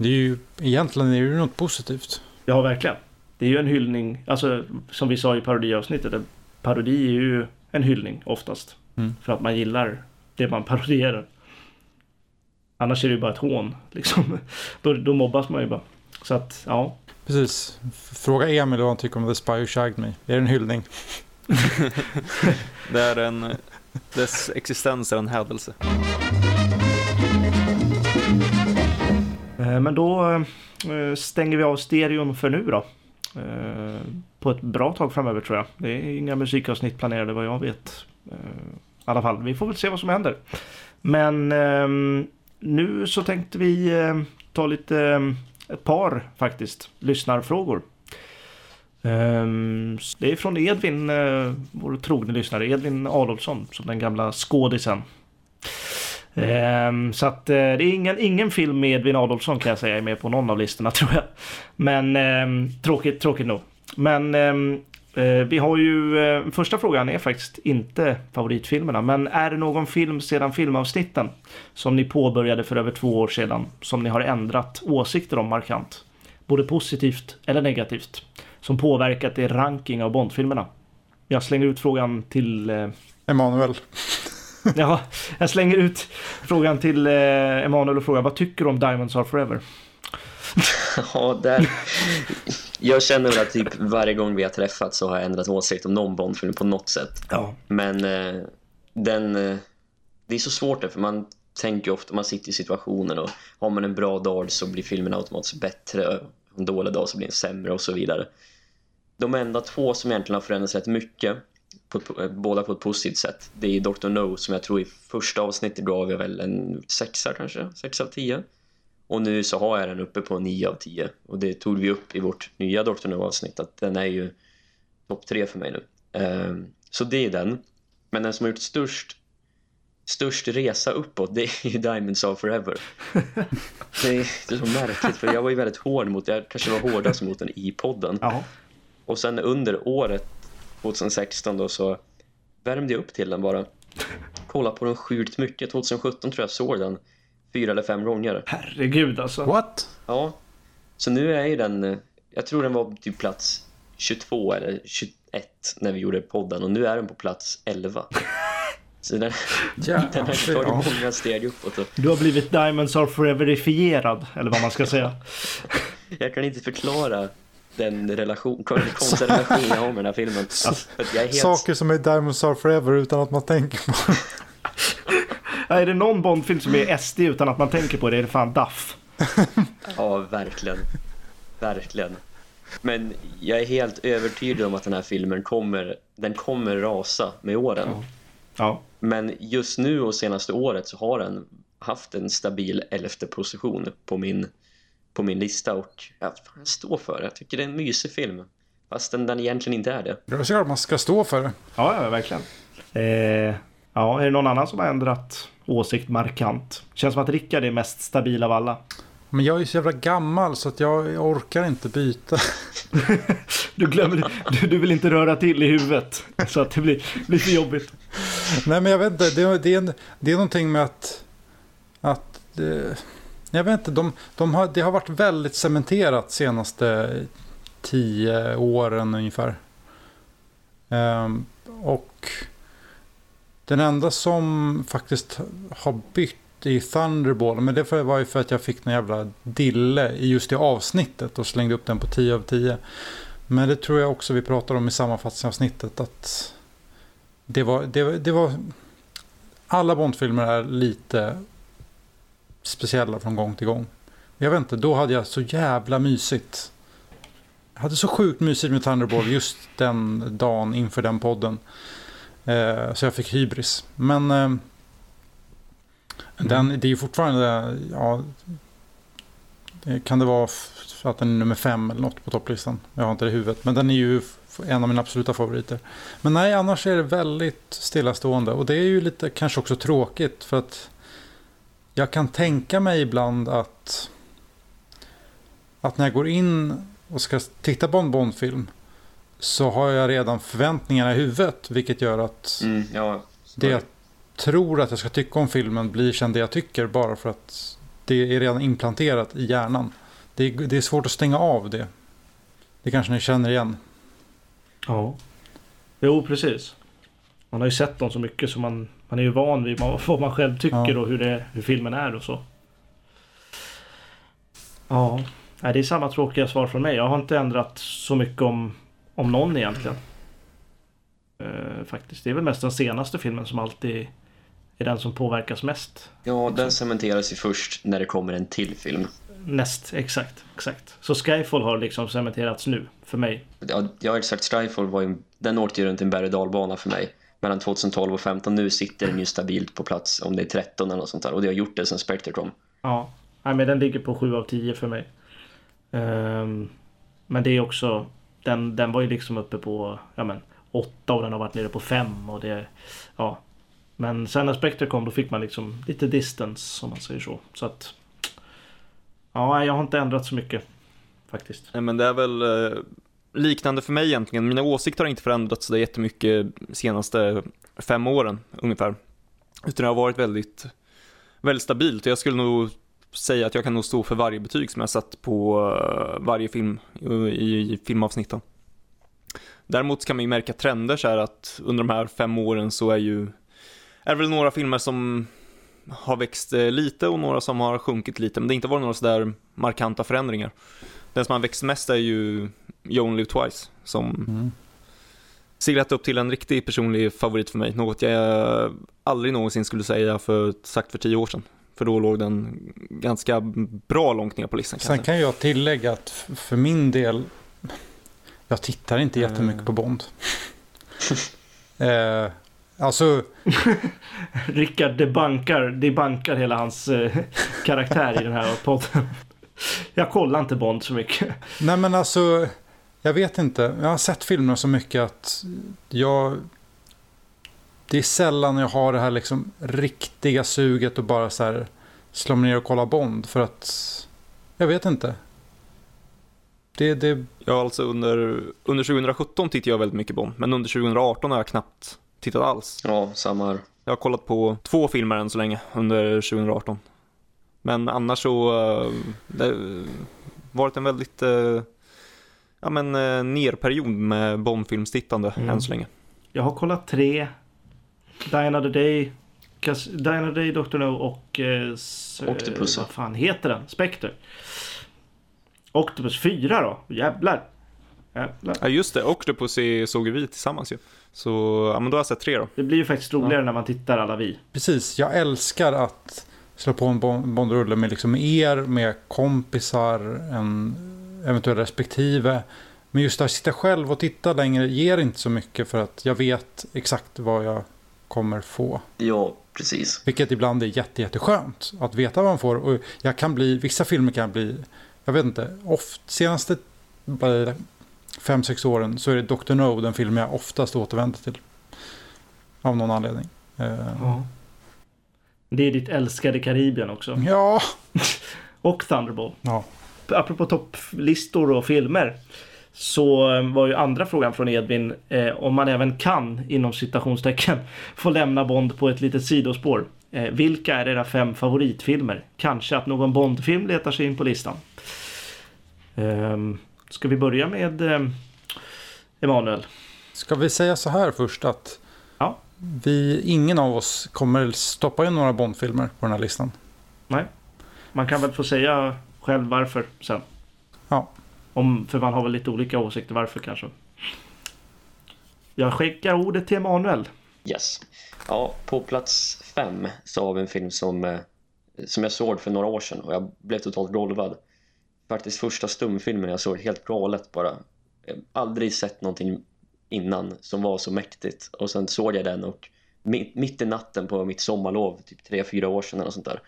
Det är ju egentligen är det ju något positivt. Ja, verkligen. Det är ju en hyllning, alltså som vi sa i parodiavsnittet, parodi är ju en hyllning oftast. Mm. För att man gillar det man [LAUGHS] parodierar. Annars är det ju bara ett hån, liksom. [LAUGHS] Då, då mobbas man ju bara. Så att, ja. Precis. Fråga Emil vad han tycker om The Spy Who Shagged Me. Är det en hyllning? [LAUGHS] Det är en, dess existens är en hädelse. Eh, men då eh, stänger vi av stereon för nu då. Eh, på ett bra tag framöver tror jag. Det är inga musikavsnitt planerade vad jag vet. I alla fall, vi får väl se vad som händer. Men ehm, nu så tänkte vi ta lite, ett par faktiskt, lyssnarfrågor. Ehm, det är från Edvin, vår trogne lyssnare, Edvin Adolfsson, som den gamla skådisen. Um, så att uh, det är ingen, ingen film med Edvin Adolfsson kan jag säga är med på någon av listorna [LAUGHS] tror jag. Men um, tråkigt, tråkigt nog. Men um, uh, vi har ju, uh, första frågan är faktiskt inte favoritfilmerna. Men är det någon film sedan filmavsnitten som ni påbörjade för över två år sedan som ni har ändrat åsikter om markant? Både positivt eller negativt. Som påverkat er ranking av Bondfilmerna. Jag slänger ut frågan till Emanuel. [LAUGHS] Ja, jag slänger ut frågan till eh, Emanuel och frågar vad tycker du om Diamonds Are Forever? [LAUGHS] Ja, där... Jag känner väl att typ varje gång vi har träffats så har jag ändrat åsikt om någon Bondfilm på något sätt. Ja. Men eh, den... Eh, det är så svårt det, för man tänker ofta, man sitter i situationen och har man en bra dag så blir filmen automatiskt bättre. och En dålig dag så blir den sämre och så vidare. De enda två som egentligen har förändrats rätt mycket, på ett, eh, båda på ett positivt sätt, det är Dr. No som jag tror i första avsnittet gav jag väl en sexa kanske, sex av tio. Och nu så har jag den uppe på 9 av 10. Och det tog vi upp i vårt nya Dr. No-avsnitt att den är ju topp 3 för mig nu. Ehm, så det är den. Men den som har gjort störst, störst resa uppåt det är ju Diamonds Are Forever. [LAUGHS] Det är, det är så märkligt för jag var ju väldigt hård mot, jag kanske var hårdast mot den i podden. Jaha. Och sen under året 2016 då så värmde jag upp till den bara. Kolla på den sjukt mycket. 2017 tror jag såg den fyra eller fem gånger. Herregud alltså. What? Ja, så nu är ju den, eh, jag tror den var typ plats 22 eller 21 när vi gjorde podden och nu är den på plats 11. [LAUGHS] Så den, [LAUGHS] den har tagit ja. många steg uppåt och Du har blivit Diamonds Are Foreverifierad, eller vad man ska säga. [LAUGHS] jag kan inte förklara den relation, [LAUGHS] konstiga relation jag har med den här filmen. Är helt, Saker som är Diamonds Are Forever utan att man tänker på Ja, [LAUGHS] är det någon Bondfilm som är SD utan att man tänker på det, är det fan Duff. [LAUGHS] ja verkligen, verkligen. Men jag är helt övertygad om att den här filmen kommer, den kommer rasa med åren. Ja. Men just nu och senaste året så har den haft en stabil elfte position på min, på min lista och jag fan, står för det. Jag tycker det är en mysig film. Fast den, den egentligen inte är det. Jag tycker att man ska stå för det. Ja, ja verkligen. Eh, ja, är det någon annan som har ändrat åsikt markant? Känns som att Rickard är mest stabil av alla. Men jag är så jävla gammal så att jag orkar inte byta. [LAUGHS] Du, glömmer, du, du vill inte röra till i huvudet så att det blir, blir för jobbigt. Nej men jag vet inte, det, är- det, är, det är någonting med att... att det, jag vet inte, de, de har, det har varit väldigt cementerat senaste tio åren ungefär. Ehm, och den enda som faktiskt har bytt i Thunderball, men det var ju för att jag fick en jävla dille i just det avsnittet och slängde upp den på 10 av 10. Men det tror jag också vi pratar om i sammanfattningsavsnittet att det var, det, var- det var... Alla Bondfilmer är lite speciella från gång till gång. Jag vet inte, då hade jag så jävla mysigt. Jag hade så sjukt mysigt med Thunderball just den dagen inför den podden. Eh, så jag fick hybris. Men eh, den, det är ju fortfarande, ja, kan det vara att den är nummer fem eller något på topplistan? Jag har inte det i huvudet. Men den är ju en av mina absoluta favoriter. Men nej, annars är det väldigt stillastående. Och det är ju lite kanske också tråkigt för att jag kan tänka mig ibland att att när jag går in och ska titta på en Bondfilm så har jag redan förväntningarna i huvudet vilket gör att Mm, ja, det är jag tror att jag ska tycka om filmen blir sen det jag tycker bara för att det är redan implanterat i hjärnan. Det är, det är svårt att stänga av det. Det kanske ni känner igen. Ja. Jo, precis. Man har ju sett dem så mycket så man, man är ju van vid vad man själv tycker Ja. och hur, det, hur filmen är och så. Ja, Nej, det är samma tråkiga svar från mig. Jag har inte ändrat så mycket om, om någon egentligen. Eh, faktiskt. Det är väl mest den senaste filmen som alltid är den som påverkas mest. Ja, den cementeras ju först när det kommer en till film. Näst, exakt. exakt. Så Skyfall har liksom cementerats nu för mig. Ja, jag har exakt Skyfall var ju, den åkte ju runt en berg och dalbana för mig. Mellan 2012 och 15 nu sitter den ju stabilt på plats om det är 13 eller något sånt där. Och det har gjort det sen Spectre kom. Ja, Nej, men den ligger på 7 av 10 för mig. Ehm, men det är också, den, den var ju liksom uppe på ja, men, 8 och den har varit nere på 5 och det, ja. Men sen när Spectre kom då fick man liksom lite distance om man säger så. Så att, ja, jag har inte ändrat så mycket faktiskt. Nej, men det är väl eh, liknande för mig egentligen. Mina åsikter har inte förändrats så jättemycket de senaste fem åren ungefär. Utan det har varit väldigt, väldigt stabilt och jag skulle nog säga att jag kan nog stå för varje betyg som jag satt på eh, varje film i, filmavsnitten. Däremot kan man ju märka trender så här att under de här fem åren så är ju är det väl några filmer som har växt eh, lite och några som har sjunkit lite men det har inte varit några sådär markanta förändringar. Den som har växt mest är ju You Only Live Twice som Mm. seglat upp till en riktig personlig favorit för mig. Något jag aldrig någonsin skulle säga för, sagt för tio år sedan. För då låg den ganska bra långt ner på listan Sen kanske. kan jag tillägga att för min del, jag tittar inte jättemycket på Bond. [LAUGHS] eh, alltså, [LAUGHS] Rickard debankar, debankar hela hans eh, karaktär i den här podden. Jag kollar inte Bond så mycket. nej men alltså, jag vet inte. Jag har sett filmerna så mycket att jag... Det är sällan jag har det här liksom riktiga suget och bara så här slå mig ner och kolla Bond för att... Jag vet inte. Det, det, Ja, alltså under, under 2017 tittade jag väldigt mycket Bond, men under 2018 har jag knappt tittat alls. Ja, samma här. Jag har kollat på två filmer än så länge under 2018. Men annars så uh, det har varit en väldigt uh, ja, men, uh, nerperiod med Bondfilmstittande Mm. än så länge. Jag har kollat tre. Die Another Day, Die Another Day, Dr. No och... Eh, Octopus. Vad fan heter den? Spectre. Octopus 4 då? Jävlar. Jävlar. Ja just det, Octopussy såg vi tillsammans ju. Så ja, men då har jag sett tre då. Det blir ju faktiskt roligare när man tittar alla vi. Precis, jag älskar att slå på en Bondrulle med liksom er, med kompisar, en eventuell respektive. Men just att sitta själv och titta längre ger inte så mycket för att jag vet exakt vad jag kommer få. Ja, precis. Vilket ibland är jätte, jätteskönt att veta vad man får. Och jag kan bli, vissa filmer kan bli, jag vet inte, oft, senaste fem, sex åren så är det Dr. No, den film jag oftast återvänder till. Av någon anledning. Ja. Det är ditt älskade Karibien också. Ja, [LAUGHS] Och Thunderball. ja. Apropå topplistor och filmer. Så eh, var ju andra frågan från Edvin eh, om man även kan, inom citationstecken, [LAUGHS] få lämna Bond på ett litet sidospår. Eh, vilka är era fem favoritfilmer? Kanske att någon Bondfilm letar sig in på listan. Ehm, ska vi börja med eh, Emanuel? Ska vi säga så här först att. Vi, ingen av oss kommer stoppa in några Bondfilmer på den här listan. Nej. Man kan väl få säga själv varför sen. Ja. Om, för man har väl lite olika åsikter varför kanske. Jag skickar ordet till Emanuel. Yes. Ja, på plats fem så har vi en film som, eh, som jag såg för några år sedan och jag blev totalt golvad. Faktiskt första stumfilmen jag såg helt galet bara. Jag har aldrig sett någonting innan som var så mäktigt och sen såg jag den och mitt, mitt i natten på mitt sommarlov, typ tre fyra år sedan eller sånt där.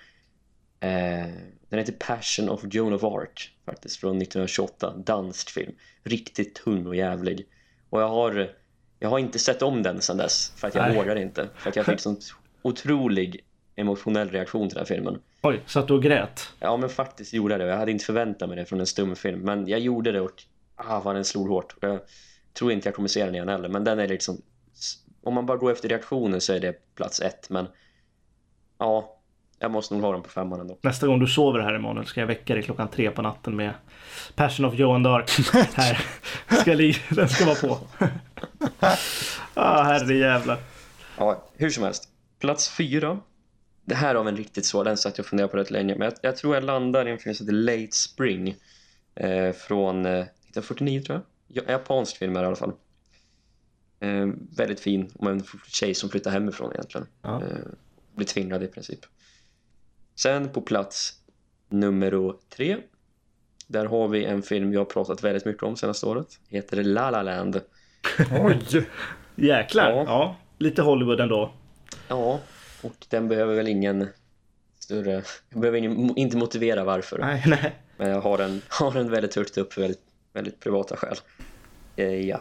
Eh, den heter Passion of Joan of Arc faktiskt från 1928, dansk film. Riktigt tung och jävlig. Och jag har jag har inte sett om den sedan dess för att jag Nej. vågar inte. För att jag fick sån otrolig emotionell reaktion till den här filmen. Oj, satt du och grät? Ja men faktiskt gjorde jag det. Jag hade inte förväntat mig det från en stumfilm. Men jag gjorde det och ah, vad den slog hårt. Och Jag tror inte jag kommer se den igen heller. Men den är liksom... Om man bara går efter reaktionen så är det plats ett. Men ja, jag måste nog ha den på femman ändå. Nästa gång du sover här Emanuel ska jag väcka dig klockan tre på natten med Passion of Johan Dark. [LAUGHS] här. Ska li- den ska vara på. [LAUGHS] ah, herre jävlar. Ja, hur som helst. Plats fyra. Det här vi en riktigt svår. Den satt jag och funderade på rätt länge. Men jag, jag tror jag landar i en film som heter Late Spring. Eh, från eh, 1949 tror jag. Ja, japansk film är det i alla fall. Eh, väldigt fin. Om en tjej som flyttar hemifrån egentligen. Ja. Eh, blir tvingad i princip. Sen på plats nummer tre. Där har vi en film vi har pratat väldigt mycket om senaste året. Heter La La Land. [LAUGHS] Oj! Jäklar. Ja. Ja. lite Hollywood ändå. Ja, och den behöver väl ingen större... Jag behöver ingen, inte motivera varför. Nej, nej. Men jag har den, [LAUGHS] har den väldigt högt upp väldigt, väldigt privata skäl. Eh, ja.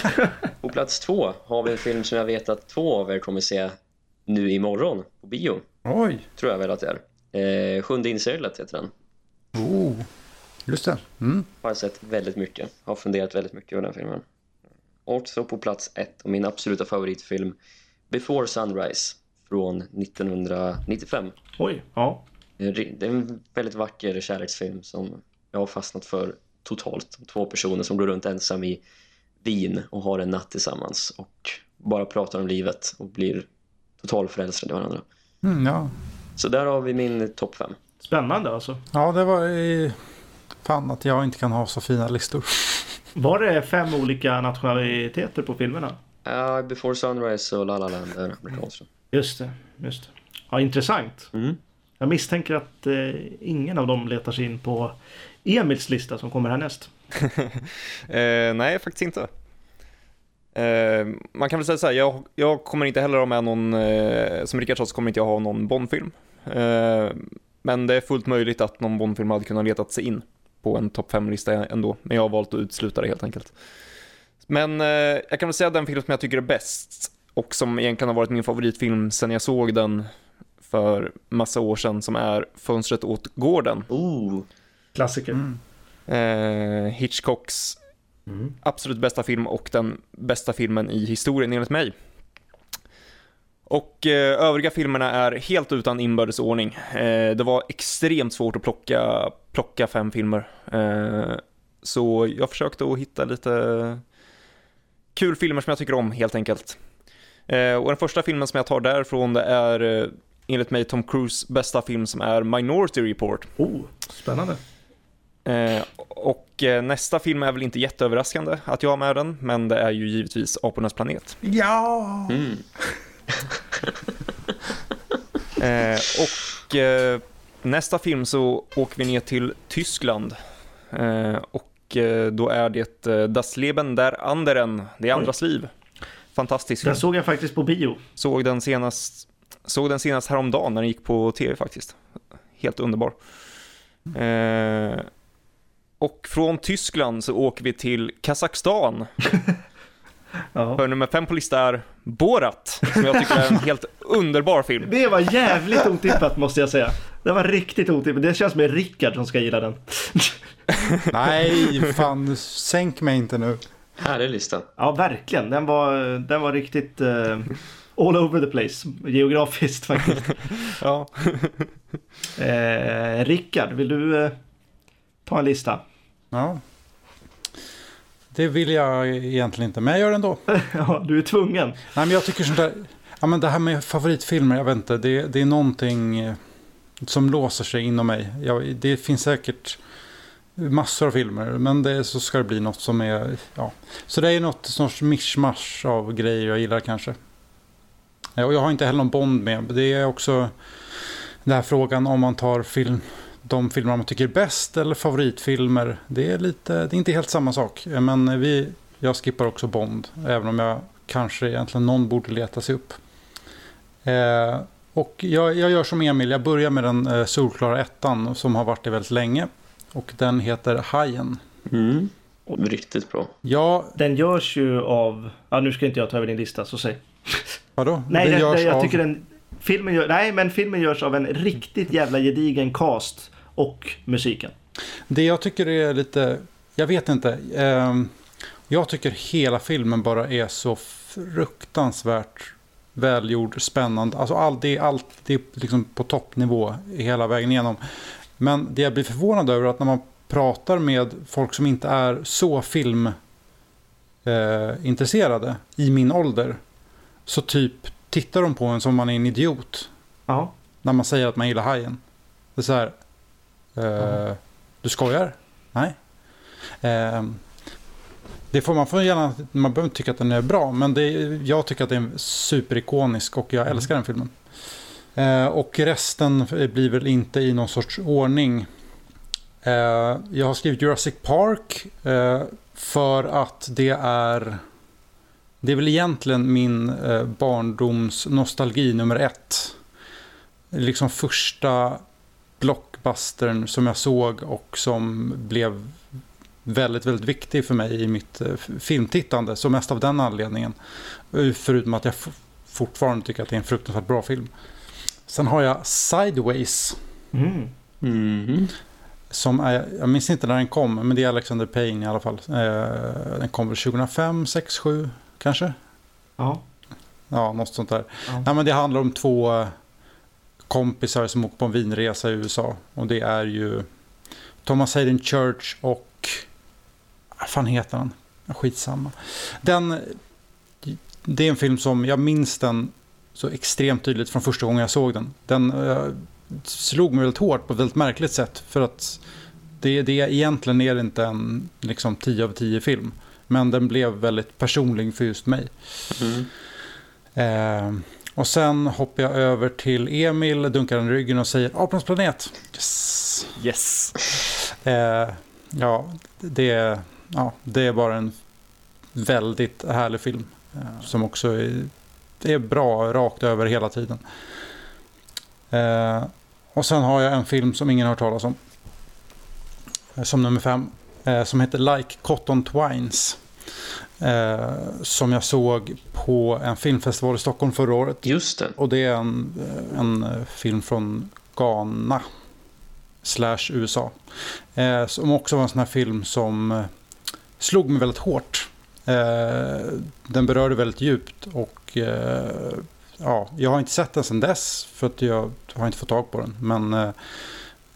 [LAUGHS] på plats två har vi en film som jag vet att två av er kommer se nu imorgon på bio. Oj! Tror jag väl att det är. Eh, Sjunde inseglet heter den. Oh. Just det. Mm. Har jag sett väldigt mycket. Har funderat väldigt mycket över den filmen. Och så på plats ett och min absoluta favoritfilm Before Sunrise från 1995. Oj, ja. Det är ri- det är en väldigt vacker kärleksfilm som jag har fastnat för totalt. Två personer som går runt ensam i Wien och har en natt tillsammans och bara pratar om livet och blir totalförälskade i varandra. Mm, ja. Så där har vi min topp fem. Spännande alltså. ja, det var i... Fan att jag inte kan ha så fina listor. Var det fem olika nationaliteter på filmerna? Ja, Before Sunrise och La La Land är amerikanska. Just det, just det. Ja, intressant. Mm. Jag misstänker att eh, ingen av dem letar sig in på Emils lista som kommer härnäst. [LAUGHS] Eh, nej, faktiskt inte. Eh, man kan väl säga så här, jag, jag kommer inte heller ha med någon, eh, som Rickard sa så kommer inte jag ha någon Bondfilm. Eh, men det är fullt möjligt att någon Bondfilm hade kunnat letat sig in på en topp 5-lista ändå, men jag har valt att utesluta det helt enkelt. Men eh, jag kan väl säga den film som jag tycker är bäst och som egentligen har varit min favoritfilm sen jag såg den för massa år sedan som är Fönstret åt gården. Oh, Klassiker. Eh, Hitchcocks absolut bästa film och den bästa filmen i historien enligt mig. Och eh, övriga filmerna är helt utan inbördes ordning. Eh, det var extremt svårt att plocka, plocka fem filmer. Eh, så jag försökte att hitta lite kul filmer som jag tycker om helt enkelt. Eh, och den första filmen som jag tar därifrån det är eh, enligt mig Tom Cruise bästa film som är Minority Report. Oh, spännande. Eh, och eh, nästa film är väl inte jätteöverraskande att jag har med den, men det är ju givetvis Apornas planet. Ja! mm. [LAUGHS] Eh, och eh, nästa film så åker vi ner till Tyskland Eh, och då är det Das Leben der Anderen, Det andras liv. Fantastisk film. Den såg jag faktiskt på bio. Såg den senast, såg den senast häromdagen när den gick på tv faktiskt. Helt underbar. Eh, och från Tyskland så åker vi till Kazakstan. [LAUGHS] Ja. För nummer fem på listan är Borat, som jag tycker är en helt underbar film. Det var jävligt otippat måste jag säga. Det var riktigt otippat. Det känns som en Rickard som ska gilla den. [LAUGHS] Nej, fan, sänk mig inte nu. Härlig lista. Ja, verkligen. Den var, den var riktigt eh, all over the place. Geografiskt faktiskt. [LAUGHS] Ja. Eh, Rickard, vill du eh, ta en lista? Ja. Det vill jag egentligen inte, men jag gör det ändå. [LAUGHS] ja, du är tvungen. Nej, men jag tycker sånt där... Ja, men det här med favoritfilmer, jag vet inte. Det, det är någonting eh, som låser sig inom mig. Jag, det finns säkert massor av filmer, men det, så ska det bli något som är... Ja. Så det är något sorts mischmasch av grejer jag gillar kanske. Ja, Och jag har inte heller någon Bond med. Det är också den här frågan om man tar film, de filmer man tycker är bäst eller favoritfilmer. Det är, lite, det är inte helt samma sak. Men vi, jag skippar också Bond, även om jag kanske egentligen någon borde leta sig upp. Eh, och jag, jag gör som Emil, jag börjar med den eh, solklara ettan som har varit det väldigt länge. Och den heter Hajen. Mm. Riktigt bra. Ja, Den görs ju av... Ja, nu ska inte jag ta över din lista, så säg. vadå? [LAUGHS] Nej, den, den, jag av- tycker den... Filmen gör, nej, men filmen görs av en riktigt jävla gedigen cast och musiken. Det jag tycker är lite, jag vet inte. ehm, jag tycker hela filmen bara är så fruktansvärt välgjord, spännande. Alltså all, det är allt det är liksom på toppnivå hela vägen igenom. Men det jag blir förvånad över är att när man pratar med folk som inte är så filmintresserade eh, i min ålder så typ tittar de på en som man är en idiot Ja. när man säger att man gillar hajen. Det är så här. Eh, Du skojar? Nej. Eh, det får man får gärna, man behöver inte tycka att den är bra, men det, jag tycker att den är superikonisk och jag älskar den filmen. Eh, och resten blir väl inte i någon sorts ordning. Eh, jag har skrivit Jurassic Park eh, för att det är det är väl egentligen min eh, barndoms nostalgi nummer ett. Liksom första blockbustern som jag såg och som blev väldigt, väldigt viktig för mig i mitt eh, filmtittande. Så mest av den anledningen. Eh, Förutom att jag fortfarande tycker att det är en fruktansvärt bra film. Sen har jag Sideways. Mm. Mhm. Som är, jag minns inte när den kom, men det är Alexander Payne i alla fall. Eh, den kom väl 2005, 6, 7 kanske? Ja. Ja, något sånt där. Ja. Nej, men det handlar om två kompisar som åker på en vinresa i USA. Och det är ju Thomas Hayden Church och... Vad fan heter han? Ja, Skitsamma. Den, det är en film som, jag minns den så extremt tydligt från första gången jag såg den. Den eh, slog mig väldigt hårt på ett väldigt märkligt sätt. För att det, det egentligen är det inte en liksom 10 av 10 film. Men den blev väldigt personlig för just mig. Mm. Eh, och sen hoppar jag över till Emil, dunkar den i ryggen och säger Apornas planet. Yes. Yes. Eh, ja, det, är- ja, det är bara en väldigt härlig film. Eh, som också är, är bra rakt över hela tiden. Eh, och sen har jag en film som ingen har hört talas om. Eh, Som nummer fem. Eh, som heter Like Cotton Twines. Eh, som jag såg på en filmfestival i Stockholm förra året. Just det. Och det är en, en eh, film från Ghana slash USA. Eh, som också var en sån här film som eh, slog mig väldigt hårt. Eh, den berörde väldigt djupt och eh, ja, jag har inte sett den sedan dess för att jag har inte fått tag på den. Men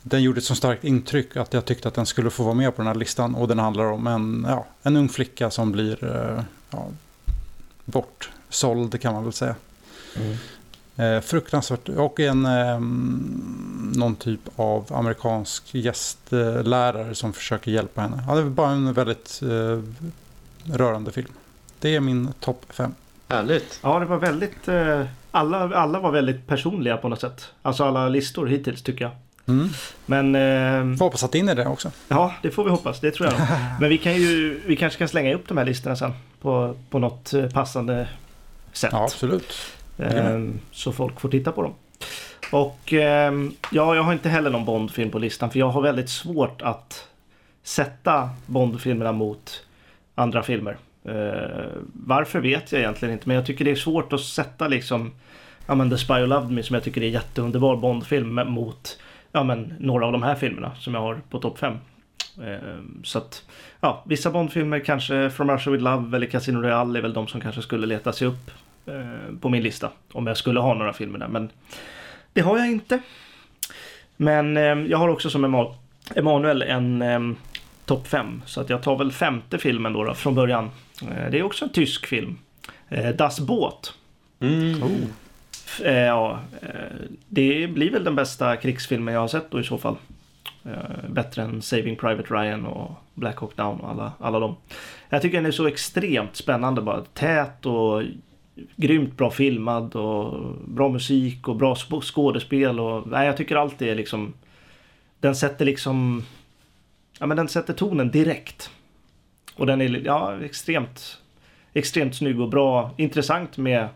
den gjorde ett så starkt intryck att jag tyckte att den skulle få vara med på den här listan. Och den handlar om en, ja, en ung flicka som blir eh, ja, bortsåld kan man väl säga. Mm. Eh, fruktansvärt. Och en eh, någon typ av amerikansk gästlärare som försöker hjälpa henne. Ja, det är bara en väldigt eh, rörande film. Det är min topp fem. Härligt. Ja, det var väldigt... Eh, alla, alla var väldigt personliga på något sätt. Alltså alla listor hittills tycker jag. Mm. Men eh, Får hoppas att in i det också. ja, det får vi hoppas. Det tror jag. [LAUGHS] Men vi kan ju, vi kanske kan slänga upp de här listorna sen på, på något eh, passande sätt. Ja, absolut. Ehm, Så folk får titta på dem. Och ehm, ja, jag har inte heller någon Bondfilm på listan för jag har väldigt svårt att sätta Bondfilmerna mot andra filmer. Eh, varför vet jag egentligen inte men jag tycker det är svårt att sätta liksom ja, men The Spy Who Loved Me som jag tycker är en jätteunderbar Bondfilm mot ja, men, några av de här filmerna som jag har på topp 5. Så att ja, vissa Bondfilmer kanske From Russia With Love eller Casino Royale är väl de som kanske skulle leta sig upp eh, på min lista om jag skulle ha några filmer där. Men det har jag inte. Men eh, jag har också som Ema- Emanuel en eh, topp 5. Så att jag tar väl femte filmen då, då från början. Eh, det är också en tysk film. Eh, das Boot. Mm. F- Eh, ja, eh, det blir väl den bästa krigsfilmen jag har sett då i så fall. Eh, bättre än Saving Private Ryan och Black Hawk Down och alla, alla dem. Jag tycker den är så extremt spännande bara. Tät och grymt bra filmad och bra musik och bra skådespel och nej, jag tycker allt är liksom den sätter liksom ja men den sätter tonen direkt. Och den är ja, extremt extremt snygg och bra. Intressant med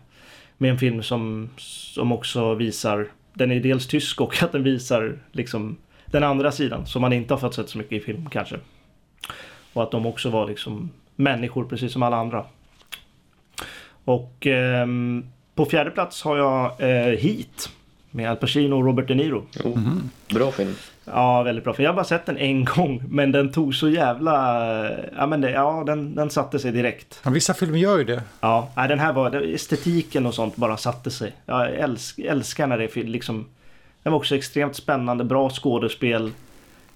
med en film som, som också visar den är dels tysk och [LAUGHS] att den visar liksom den andra sidan som man inte har fått sett så mycket i film kanske. Och att de också var liksom människor precis som alla andra. Och ehm, på fjärde plats har jag eh, Heat med Al Pacino och Robert De Niro. Oh, Bra film. Ja, väldigt bra. För jag har bara sett den en gång, men den tog så jävla... Ja, men det, ja den, den satte sig direkt. Ja, vissa filmer gör ju det. Ja, nej, den här var... Estetiken och sånt bara satte sig. Jag älsk, älskar när det är liksom... Den var också extremt spännande, bra skådespel.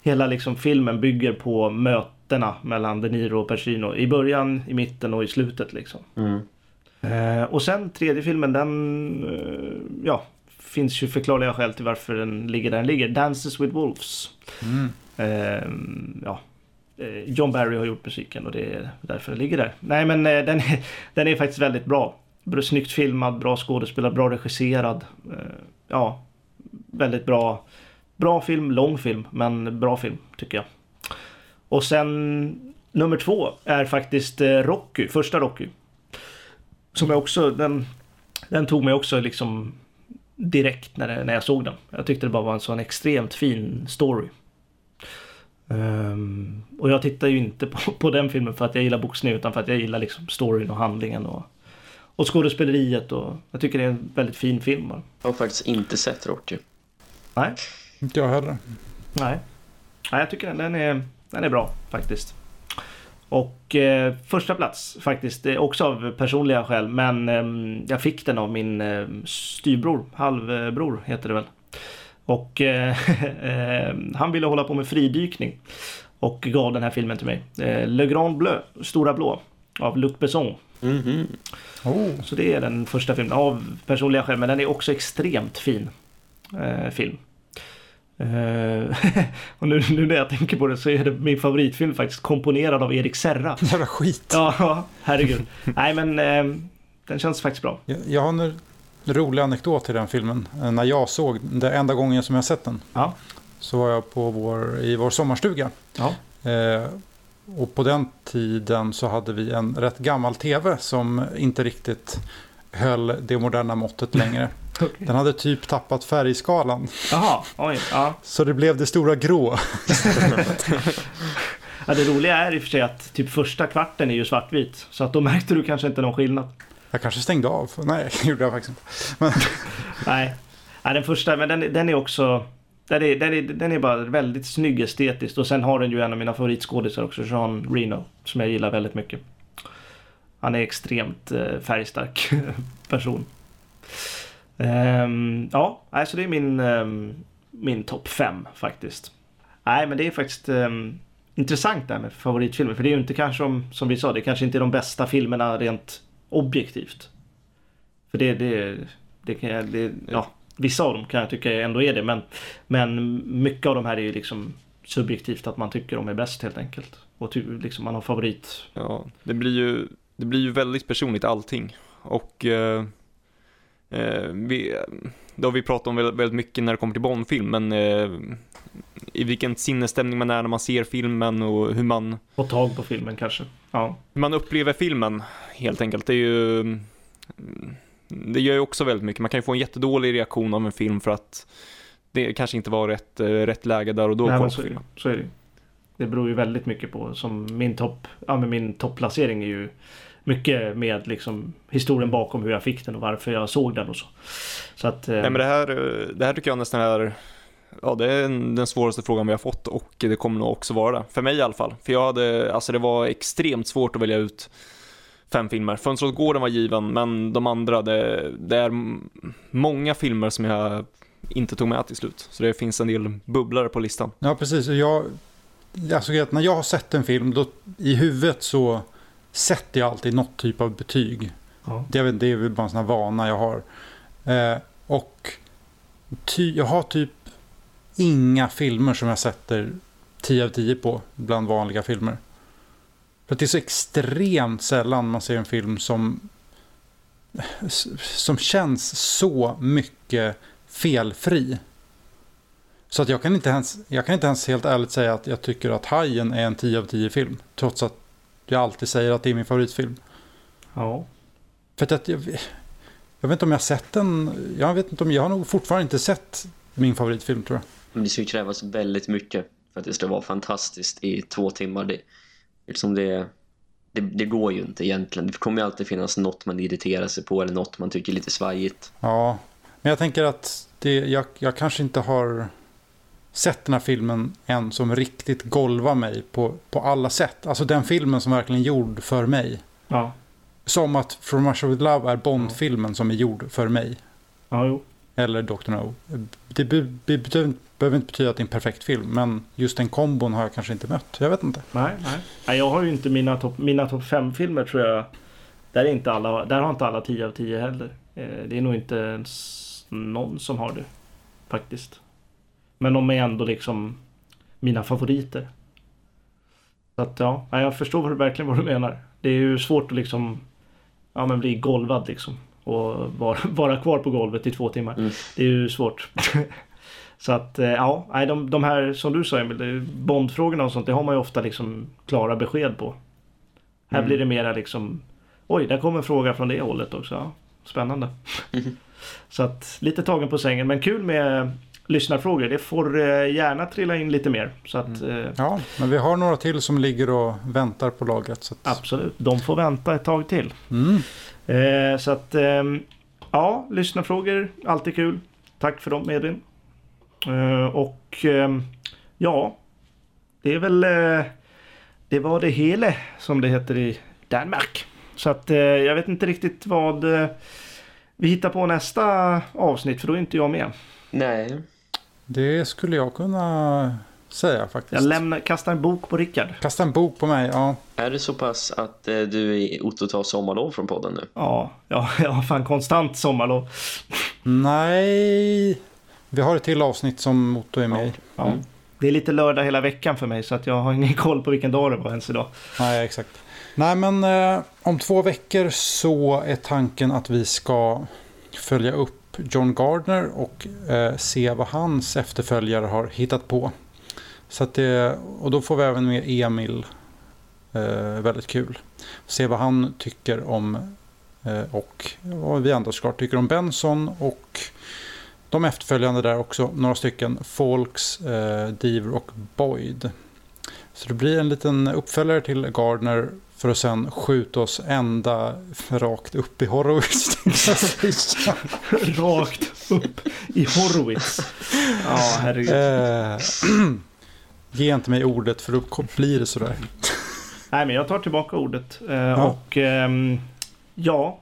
Hela liksom filmen bygger på mötena mellan De Niro och Pacino. I början, i mitten och i slutet liksom. Mm. Eh, och sen tredje filmen, den... Eh, ja, finns ju förklarliga skäl till varför den ligger där den ligger. Dances with Wolves. Eh, ja. Eh, John Barry har gjort musiken och det är därför den ligger där. Nej men eh, den, är, [LAUGHS] den är faktiskt väldigt bra. Snyggt filmad, bra skådespelad, bra regisserad. Eh, ja, väldigt bra. Bra film, lång film, men bra film tycker jag. Och sen nummer två är faktiskt eh, Rocky, första Rocky. Som jag också, den, den tog mig också liksom direkt när, det, när jag såg den. Jag tyckte det bara var en sån extremt fin story. Ehm, och jag tittar ju inte på, på den filmen för att jag gillar boxning utan för att jag gillar liksom storyn och handlingen och, och skådespeleriet och jag tycker det är en väldigt fin film bara. Jag har faktiskt inte sett Rocky. Nej, Inte jag heller. nej. Nej, jag tycker den, den, är, den är bra faktiskt. Och eh, första plats faktiskt, eh, också av personliga skäl, men eh, jag fick den av min eh, styvbror, halvbror heter det väl. Och eh, [LAUGHS] eh, han ville hålla på med fridykning och gav den här filmen till mig. Eh, Le Grand Bleu, Stora Blå, av Luc Besson. Mhm. Oh. Så det är den första filmen av personliga skäl, men den är också extremt fin eh, film. Eh, [LAUGHS] och nu, nu när jag tänker på det så är det min favoritfilm faktiskt komponerad av Erik Serra. [LAUGHS] Jävla skit. Ja, herregud. Nej men eh, den känns faktiskt bra. Jag, jag har en rolig anekdot till den filmen. Eh, När jag såg, det enda gången som jag sett den, Ja. så var jag på vår, i vår sommarstuga. Ja. Eh, och på den tiden så hade vi en rätt gammal tv som inte riktigt höll det moderna måttet längre. [LAUGHS] [LAUGHS] Den hade typ tappat färgskalan. Jaha, oj. Ja. Så det blev det stora grå. [LAUGHS] ja. Det roliga är i och för sig att typ första kvarten är ju svartvit. Så att då märkte du kanske inte någon skillnad. Jag kanske stängde av. Nej, [LAUGHS] det gjorde jag faktiskt inte. Nej, Nej den första, men den, den är också... Den är, den, är, den är bara väldigt snygg estetiskt och sen har den ju en av mina favoritskådisar också, Jean Reno, som jag gillar väldigt mycket. Han är extremt eh, färgstark person. Um, ja, alltså det är min, um, min topp fem faktiskt. Nej, men det är faktiskt um, intressant det här med favoritfilmer. För det är ju inte kanske, som, som vi sa, det kanske inte är de bästa filmerna rent objektivt. För det, det, det kan jag, det, ja, vissa av dem kan jag tycka ändå är det. Men, men mycket av de här är ju liksom subjektivt att man tycker de är bäst helt enkelt. Och ty, liksom man har favorit. Ja, det blir ju, det blir ju väldigt personligt allting. Och Eh, vi, det har vi pratat om väldigt, mycket när det kommer till Bondfilm, men eh, i vilken sinnesstämning man är när man ser filmen och hur man, Få tag på filmen kanske. Ja. hur man upplever filmen helt enkelt. Det är ju mm, det gör ju också väldigt mycket. Man kan ju få en jättedålig reaktion av en film för att det kanske inte var rätt, eh, rätt läge där och då Nej, men så, är det, så är det. Det beror ju väldigt mycket på. Som min topp, ja men min topplacering är ju mycket med liksom historien bakom hur jag fick den och varför jag såg den och så. Så att... eh, Nej men det här, eh, det här tycker jag nästan är Ja, det är en- den svåraste frågan vi har fått och det kommer nog också vara det. För mig i alla fall. För jag hade, alltså det var extremt svårt att välja ut fem filmer. Fönster åt gården var given, men de andra, det, det är många filmer som jag inte tog med till slut. Så det finns en del bubblare på listan. Ja, precis. Och Jag, alltså, när jag har sett en film, då, i huvudet så sätter jag alltid något typ av betyg. ja. Det, är väl- det är väl bara en sån här vana jag har. Eh, och ty, jag har typ inga filmer som jag sätter 10 av 10 på bland vanliga filmer. För att det är så extremt sällan man ser en film som, som känns så mycket felfri. Så att jag kan, inte ens, jag kan inte ens helt ärligt säga att jag tycker att Hajen är en 10 av 10 film. Trots att jag alltid säger att det är min favoritfilm. ja. För att jag, jag vet inte om jag har sett den. Jag vet inte om jag har nog fortfarande inte sett min favoritfilm tror jag. Men det skulle krävas väldigt mycket för att det ska vara fantastiskt i två timmar. Det, liksom det, det, det går ju inte egentligen. Det kommer ju alltid finnas något man irriterar sig på eller något man tycker är lite svajigt. Ja, men jag tänker att det, jag, jag kanske inte har sett den här filmen än som riktigt golvar mig på, på alla sätt. Alltså den filmen som verkligen är gjord för mig. Ja. Som att From Russia With Love är Bond-filmen som är gjord för mig. Ja, jo. Eller Dr. No. Det be, be, be, behöver inte betyda att det är en perfekt film. Men just den kombon har jag kanske inte mött. Jag vet inte. Nej, nej. nej jag har ju inte mina topp mina top 5 filmer tror jag. Där, är inte alla, där har inte alla 10 av 10 heller. Eh, Det är nog inte ens någon som har det. Faktiskt. Men de är ändå liksom mina favoriter. Så att ja, jag förstår verkligen vad du menar. Det är ju svårt att liksom ja, men bli golvad liksom. Och vara, [LAUGHS] vara kvar på golvet i två timmar. Mm. Det är ju svårt. [LAUGHS] Så att eh, ja, de, de här som du sa Emil, Bondfrågorna och sånt, det har man ju ofta liksom klara besked på. Här Mm. blir det mera liksom Oj, där kommer en fråga från det hållet också. Ja, spännande. [LAUGHS] Så att lite tagen på sängen, men kul med lyssnarfrågor. Det får eh, gärna trilla in lite mer. Så att eh, Ja, men vi har några till som ligger och väntar på lagret. Så att, absolut, de får vänta ett tag till. mm. Eh, så att ehm, ja, lyssnarfrågor, alltid kul. Tack för dem Edvin. Eh, och ehm, ja, det är väl eh, det var det hela som det heter i Danmark. Så att eh, jag vet inte riktigt vad eh, vi hittar på nästa avsnitt för då är inte jag med. Nej, Det skulle jag kunna säga faktiskt. Jag lämnar, kastar en bok på Rickard. Kasta en bok på mig, ja. är det så pass att eh, du är Otto tar sommarlov från podden nu? Ja, ja, jag har fan konstant sommarlov. Nej, vi har ett till avsnitt som Otto är med i. Ja. Mm. Det är lite lördag hela veckan för mig så att jag har ingen [LAUGHS] koll på vilken dag det var ens idag. Nej, exakt. Nej, men eh, om två veckor så är tanken att vi ska följa upp John Gardner och eh, se vad hans efterföljare har hittat på. Så att det, och då får vi även med Emil. Eh, väldigt kul. Se vad han tycker om eh, och vad vi andra såklart tycker om Benson och de efterföljande där också, några stycken, Folks, eh, Diver och Boyd. Så det blir en liten uppföljare till Gardner för att sen skjuta oss ända rakt upp i Horowitz. [LAUGHS] Rakt upp i Horowitz. Ja, herregud. Eh, [CLEARS THROAT] Ge inte mig ordet för då blir det sådär. Nej, men jag tar tillbaka ordet. Eh, Och ehm, ja,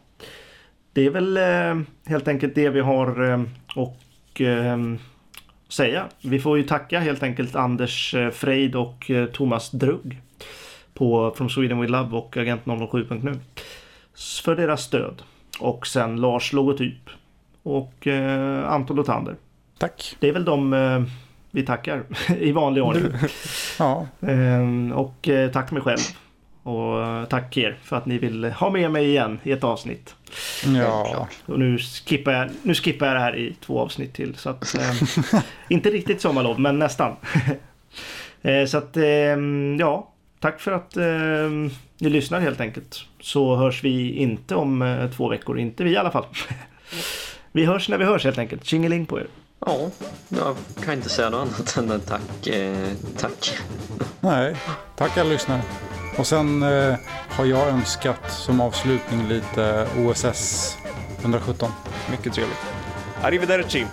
det är väl eh, helt enkelt det vi har eh, och ehm, säga. Vi får ju tacka helt enkelt Anders eh, Freid och eh, Thomas Drugg på From Sweden With Love och Agent 007.nu s- för deras stöd. Och sen Lars Logotyp och eh, Anton Lotander. Tack. Det är väl de eh, vi tackar [LAUGHS] i vanlig ordning. [LAUGHS] Ja, Ehm, och eh, tack mig själv. Och eh, tack er för att ni vill ha med mig igen i ett avsnitt. Ja, Och nu skippar jag, nu skippar jag det här i två avsnitt till. Så att, eh, [LAUGHS] inte riktigt sommarlov, men nästan. eh, så att, eh, ja. Tack för att eh, ni lyssnar helt enkelt. Så hörs vi inte om eh, två veckor. Inte vi i alla fall. [LAUGHS] vi hörs när vi hörs helt enkelt. Tjingeling på er. Ja, jag kan inte säga något annat än tack. Eh, tack. nej. Tack alla lyssnare. Och sen eh, har jag önskat som avslutning lite OSS 117. Mycket trevligt. Arrivederci!